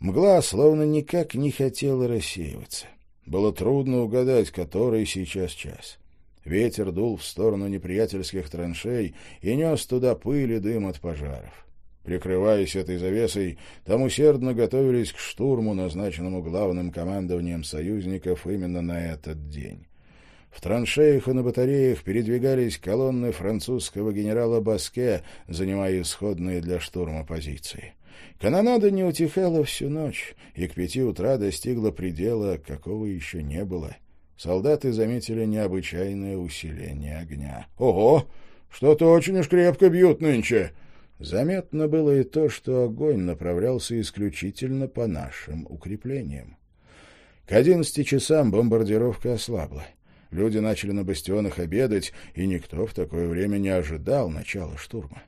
Мгла словно никак не хотела рассеиваться. Было трудно угадать, который сейчас час. Ветер дул в сторону неприятельских траншей и нес туда пыль и дым от пожаров. Прикрываясь этой завесой, там усердно готовились к штурму, назначенному главным командованием союзников именно на этот день. В траншеях и на батареях передвигались колонны французского генерала Баске, занимая исходные для штурма позиции. Канонада не утихала всю ночь, и к пяти утра достигла предела, какого еще не было. Солдаты заметили необычайное усиление огня. «Ого! Что-то очень уж крепко бьют нынче!» Заметно было и то, что огонь направлялся исключительно по нашим укреплениям. К одиннадцати часам бомбардировка ослабла. Люди начали на бастионах обедать, и никто в такое время не ожидал начала штурма.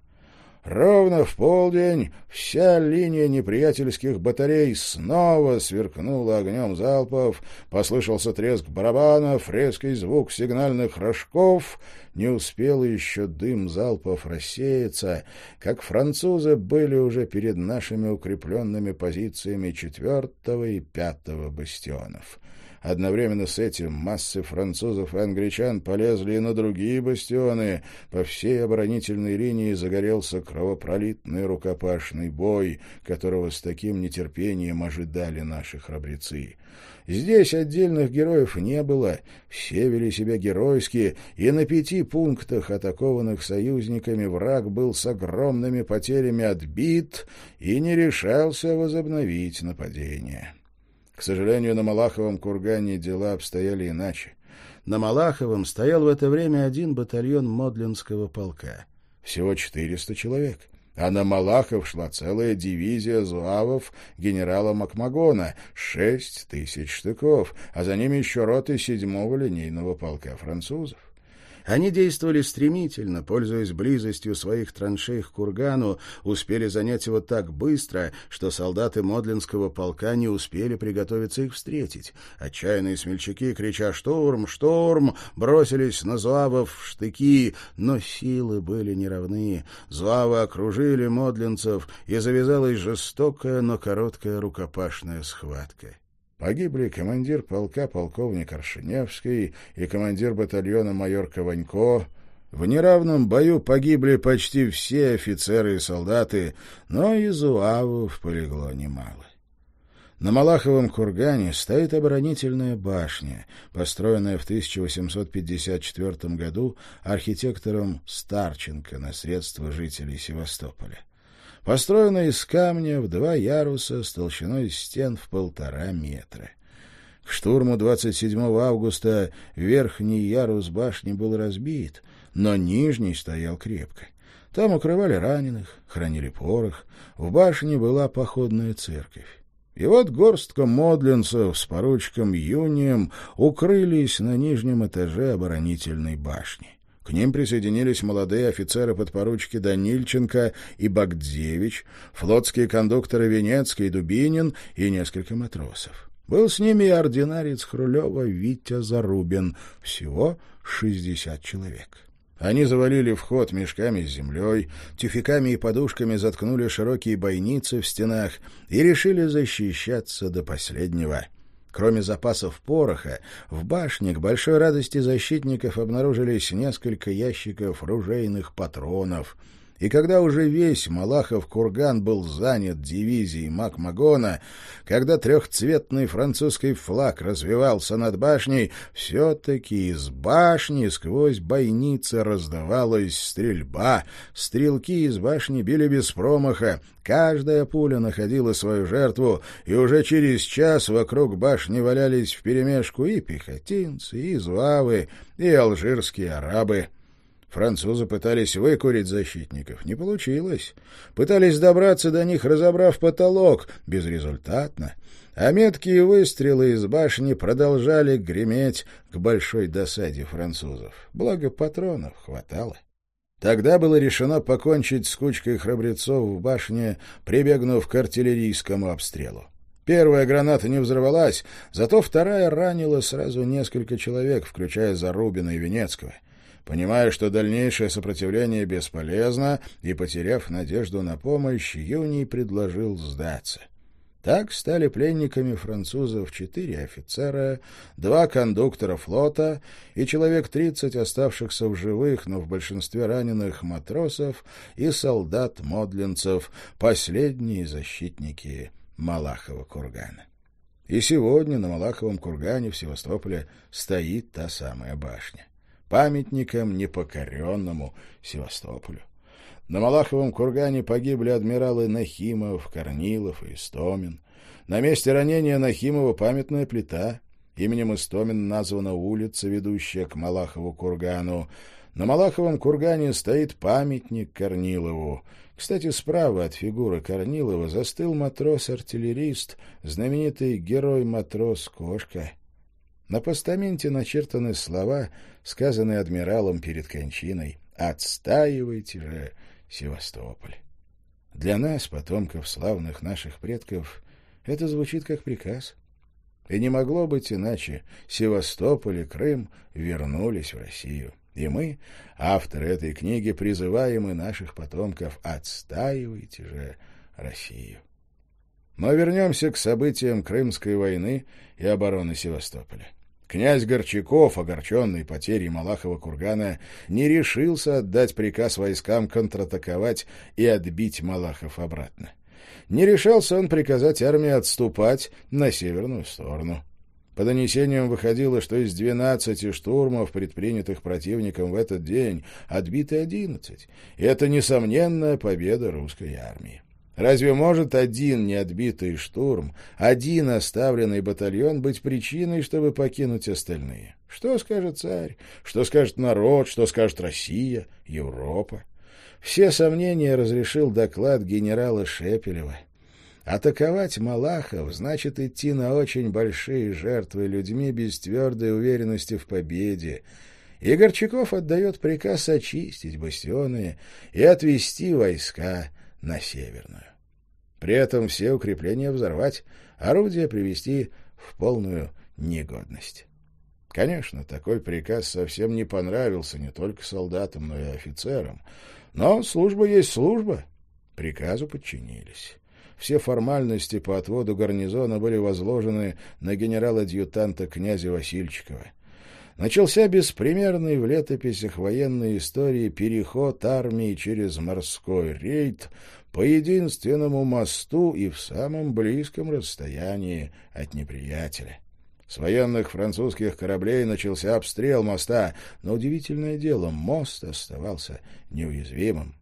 Ровно в полдень вся линия неприятельских батарей снова сверкнула огнем залпов, послышался треск барабанов, резкий звук сигнальных рожков. Не успел еще дым залпов рассеяться, как французы были уже перед нашими укрепленными позициями четвертого и пятого бастионов. Одновременно с этим массы французов и англичан полезли и на другие бастионы. По всей оборонительной линии загорелся кровопролитный рукопашный бой, которого с таким нетерпением ожидали наши храбрецы. Здесь отдельных героев не было, все вели себя геройски, и на пяти пунктах, атакованных союзниками, враг был с огромными потерями отбит и не решался возобновить нападение. К сожалению, на Малаховом кургане дела обстояли иначе. На Малаховом стоял в это время один батальон Модлинского полка. Всего 400 человек. А на Малахов шла целая дивизия зуавов генерала Макмагона, шесть тысяч штыков, а за ними еще роты седьмого линейного полка французов. Они действовали стремительно, пользуясь близостью своих траншей к кургану, успели занять его так быстро, что солдаты Модлинского полка не успели приготовиться их встретить. Отчаянные смельчаки, крича «Штурм! Штурм!», бросились на зуавов в штыки, но силы были неравны. Зуавы окружили модлинцев, и завязалась жестокая, но короткая рукопашная схватка. Погибли командир полка полковник Аршиневский и командир батальона майор Кованько. В неравном бою погибли почти все офицеры и солдаты, но из уавов полегло немало. На Малаховом кургане стоит оборонительная башня, построенная в 1854 году архитектором Старченко на средства жителей Севастополя построена из камня в два яруса с толщиной стен в полтора метра. К штурму 27 августа верхний ярус башни был разбит, но нижний стоял крепко. Там укрывали раненых, хранили порох, в башне была походная церковь. И вот горстка модлинцев с поручиком Юнием укрылись на нижнем этаже оборонительной башни. К ним присоединились молодые офицеры-подпоручики Данильченко и Багдзевич, флотские кондукторы Венецкий и Дубинин и несколько матросов. Был с ними и ординарец Хрулева Витя Зарубин. Всего шестьдесят человек. Они завалили вход мешками с землей, тюфяками и подушками заткнули широкие бойницы в стенах и решили защищаться до последнего. Кроме запасов пороха, в башне к большой радости защитников обнаружились несколько ящиков ружейных патронов — и когда уже весь Малахов курган был занят дивизией Макмагона, когда трехцветный французский флаг развивался над башней, все-таки из башни сквозь бойницы раздавалась стрельба. Стрелки из башни били без промаха, каждая пуля находила свою жертву, и уже через час вокруг башни валялись вперемешку и пехотинцы, и зуавы, и алжирские арабы. Французы пытались выкурить защитников. Не получилось. Пытались добраться до них, разобрав потолок. Безрезультатно. А меткие выстрелы из башни продолжали греметь к большой досаде французов. Благо патронов хватало. Тогда было решено покончить с кучкой храбрецов в башне, прибегнув к артиллерийскому обстрелу. Первая граната не взорвалась, зато вторая ранила сразу несколько человек, включая Зарубина и Венецкого — Понимая, что дальнейшее сопротивление бесполезно, и, потеряв надежду на помощь, Юний предложил сдаться. Так стали пленниками французов четыре офицера, два кондуктора флота и человек тридцать оставшихся в живых, но в большинстве раненых матросов и солдат-модлинцев, последние защитники Малахова кургана. И сегодня на Малаховом кургане в Севастополе стоит та самая башня памятником непокоренному Севастополю. На Малаховом кургане погибли адмиралы Нахимов, Корнилов и Истомин. На месте ранения Нахимова памятная плита. Именем Истомин названа улица, ведущая к Малахову кургану. На Малаховом кургане стоит памятник Корнилову. Кстати, справа от фигуры Корнилова застыл матрос-артиллерист, знаменитый герой-матрос-кошка. На постаменте начертаны слова, сказанные адмиралом перед кончиной «Отстаивайте же Севастополь». Для нас, потомков славных наших предков, это звучит как приказ. И не могло быть иначе. Севастополь и Крым вернулись в Россию. И мы, авторы этой книги, призываем и наших потомков «Отстаивайте же Россию». Но вернемся к событиям Крымской войны и обороны Севастополя. Князь Горчаков, огорченный потерей Малахова кургана, не решился отдать приказ войскам контратаковать и отбить Малахов обратно. Не решался он приказать армии отступать на северную сторону. По донесениям выходило, что из 12 штурмов, предпринятых противником в этот день, отбиты 11, и это несомненная победа русской армии. Разве может один неотбитый штурм, один оставленный батальон быть причиной, чтобы покинуть остальные? Что скажет царь? Что скажет народ? Что скажет Россия? Европа? Все сомнения разрешил доклад генерала Шепелева. Атаковать Малахов значит идти на очень большие жертвы людьми без твердой уверенности в победе. И Горчаков отдает приказ очистить бастионы и отвести войска на Северную. При этом все укрепления взорвать, орудия привести в полную негодность. Конечно, такой приказ совсем не понравился не только солдатам, но и офицерам. Но служба есть служба. Приказу подчинились. Все формальности по отводу гарнизона были возложены на генерала-адъютанта князя Васильчикова. Начался беспримерный в летописях военной истории переход армии через морской рейд по единственному мосту и в самом близком расстоянии от неприятеля. С военных французских кораблей начался обстрел моста, но удивительное дело, мост оставался неуязвимым.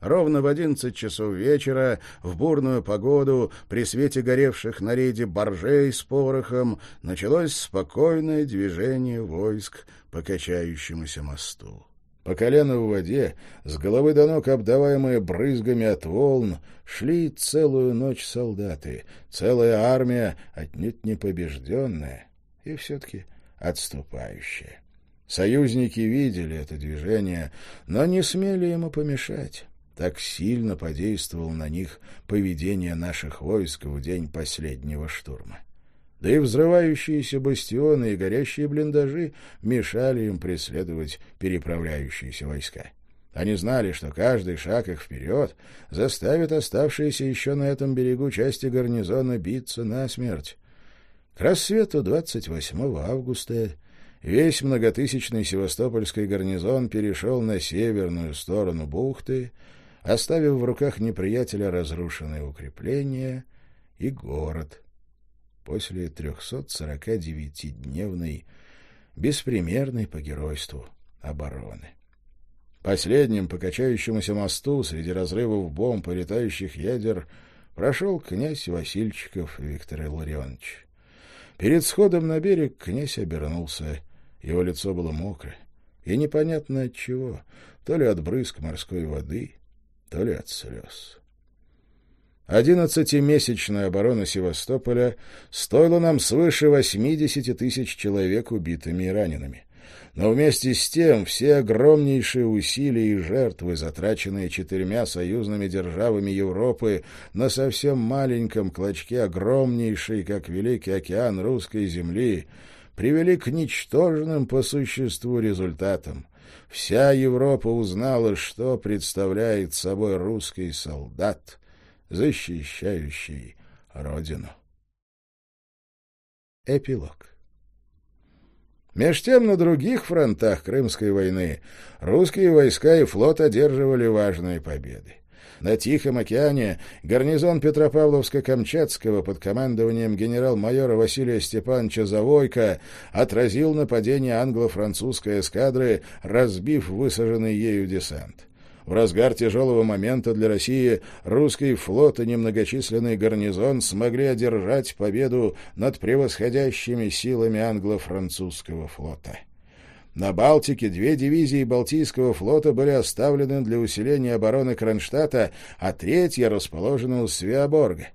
Ровно в одиннадцать часов вечера, в бурную погоду, при свете горевших на рейде боржей с порохом, началось спокойное движение войск по качающемуся мосту. По колено в воде, с головы до ног обдаваемые брызгами от волн, шли целую ночь солдаты, целая армия, отнюдь не побежденная и все-таки отступающая. Союзники видели это движение, но не смели ему помешать. Так сильно подействовало на них поведение наших войск в день последнего штурма. Да и взрывающиеся бастионы и горящие блиндажи мешали им преследовать переправляющиеся войска. Они знали, что каждый шаг их вперед заставит оставшиеся еще на этом берегу части гарнизона биться насмерть. К рассвету 28 августа весь многотысячный севастопольский гарнизон перешел на северную сторону бухты, оставив в руках неприятеля разрушенные укрепления и город после 349-дневной, беспримерной по геройству обороны. Последним по мосту среди разрывов бомб и летающих ядер прошел князь Васильчиков Виктор Илларионович. Перед сходом на берег князь обернулся. Его лицо было мокрое. И непонятно от чего, то ли от брызг морской воды, то ли от слез. Одиннадцатимесячная оборона Севастополя стоила нам свыше 80 тысяч человек убитыми и ранеными. Но вместе с тем все огромнейшие усилия и жертвы, затраченные четырьмя союзными державами Европы на совсем маленьком клочке огромнейшей, как Великий океан русской земли, привели к ничтожным по существу результатам. Вся Европа узнала, что представляет собой русский солдат, защищающий Родину. Эпилог Меж тем на других фронтах Крымской войны русские войска и флот одерживали важные победы. На Тихом океане гарнизон Петропавловска-Камчатского под командованием генерал-майора Василия Степановича Завойко отразил нападение англо-французской эскадры, разбив высаженный ею десант. В разгар тяжелого момента для России русский флот и немногочисленный гарнизон смогли одержать победу над превосходящими силами англо-французского флота. На Балтике две дивизии Балтийского флота были оставлены для усиления обороны Кронштадта, а третья расположена у Свеоборга.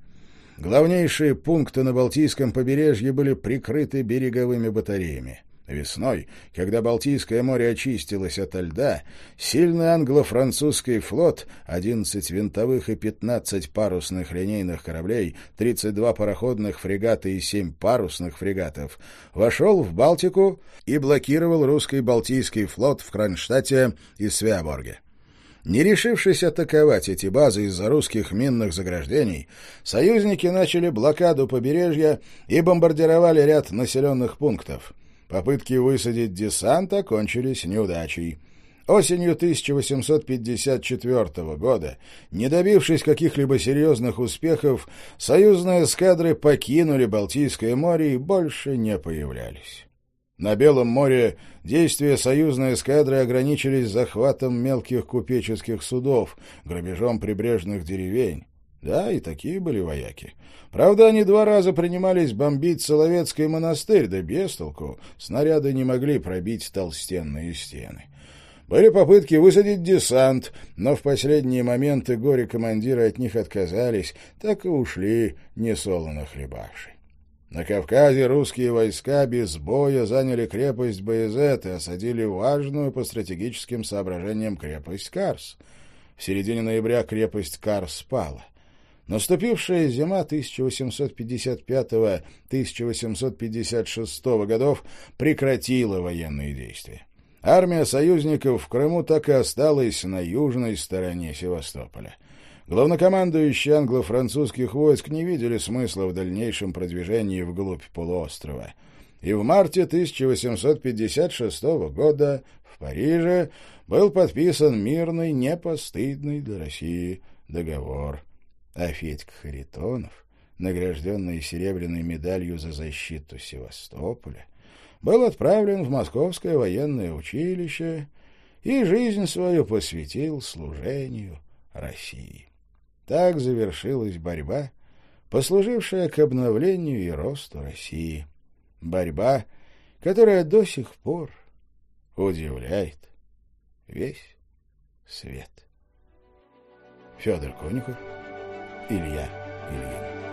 Главнейшие пункты на Балтийском побережье были прикрыты береговыми батареями. Весной, когда Балтийское море очистилось ото льда, сильный англо-французский флот, 11 винтовых и 15 парусных линейных кораблей, 32 пароходных фрегата и 7 парусных фрегатов, вошел в Балтику и блокировал русский Балтийский флот в Кронштадте и Свяборге. Не решившись атаковать эти базы из-за русских минных заграждений, союзники начали блокаду побережья и бомбардировали ряд населенных пунктов — Попытки высадить десант окончились неудачей. Осенью 1854 года, не добившись каких-либо серьезных успехов, союзные эскадры покинули Балтийское море и больше не появлялись. На Белом море действия союзной эскадры ограничились захватом мелких купеческих судов, грабежом прибрежных деревень. Да, и такие были вояки. Правда, они два раза принимались бомбить Соловецкий монастырь, да без толку. Снаряды не могли пробить толстенные стены. Были попытки высадить десант, но в последние моменты горе-командиры от них отказались, так и ушли, несолоно хлебавши. На Кавказе русские войска без боя заняли крепость Баязет и осадили важную по стратегическим соображениям крепость Карс. В середине ноября крепость Карс спала. Наступившая зима 1855-1856 годов прекратила военные действия. Армия союзников в Крыму так и осталась на южной стороне Севастополя. Главнокомандующие англо-французских войск не видели смысла в дальнейшем продвижении вглубь полуострова. И в марте 1856 года в Париже был подписан мирный, непостыдный для России договор а Федька Харитонов, награжденный серебряной медалью за защиту Севастополя, был отправлен в Московское военное училище и жизнь свою посвятил служению России. Так завершилась борьба, послужившая к обновлению и росту России. Борьба, которая до сих пор удивляет весь свет. Федор Конюхов Илья Ильин.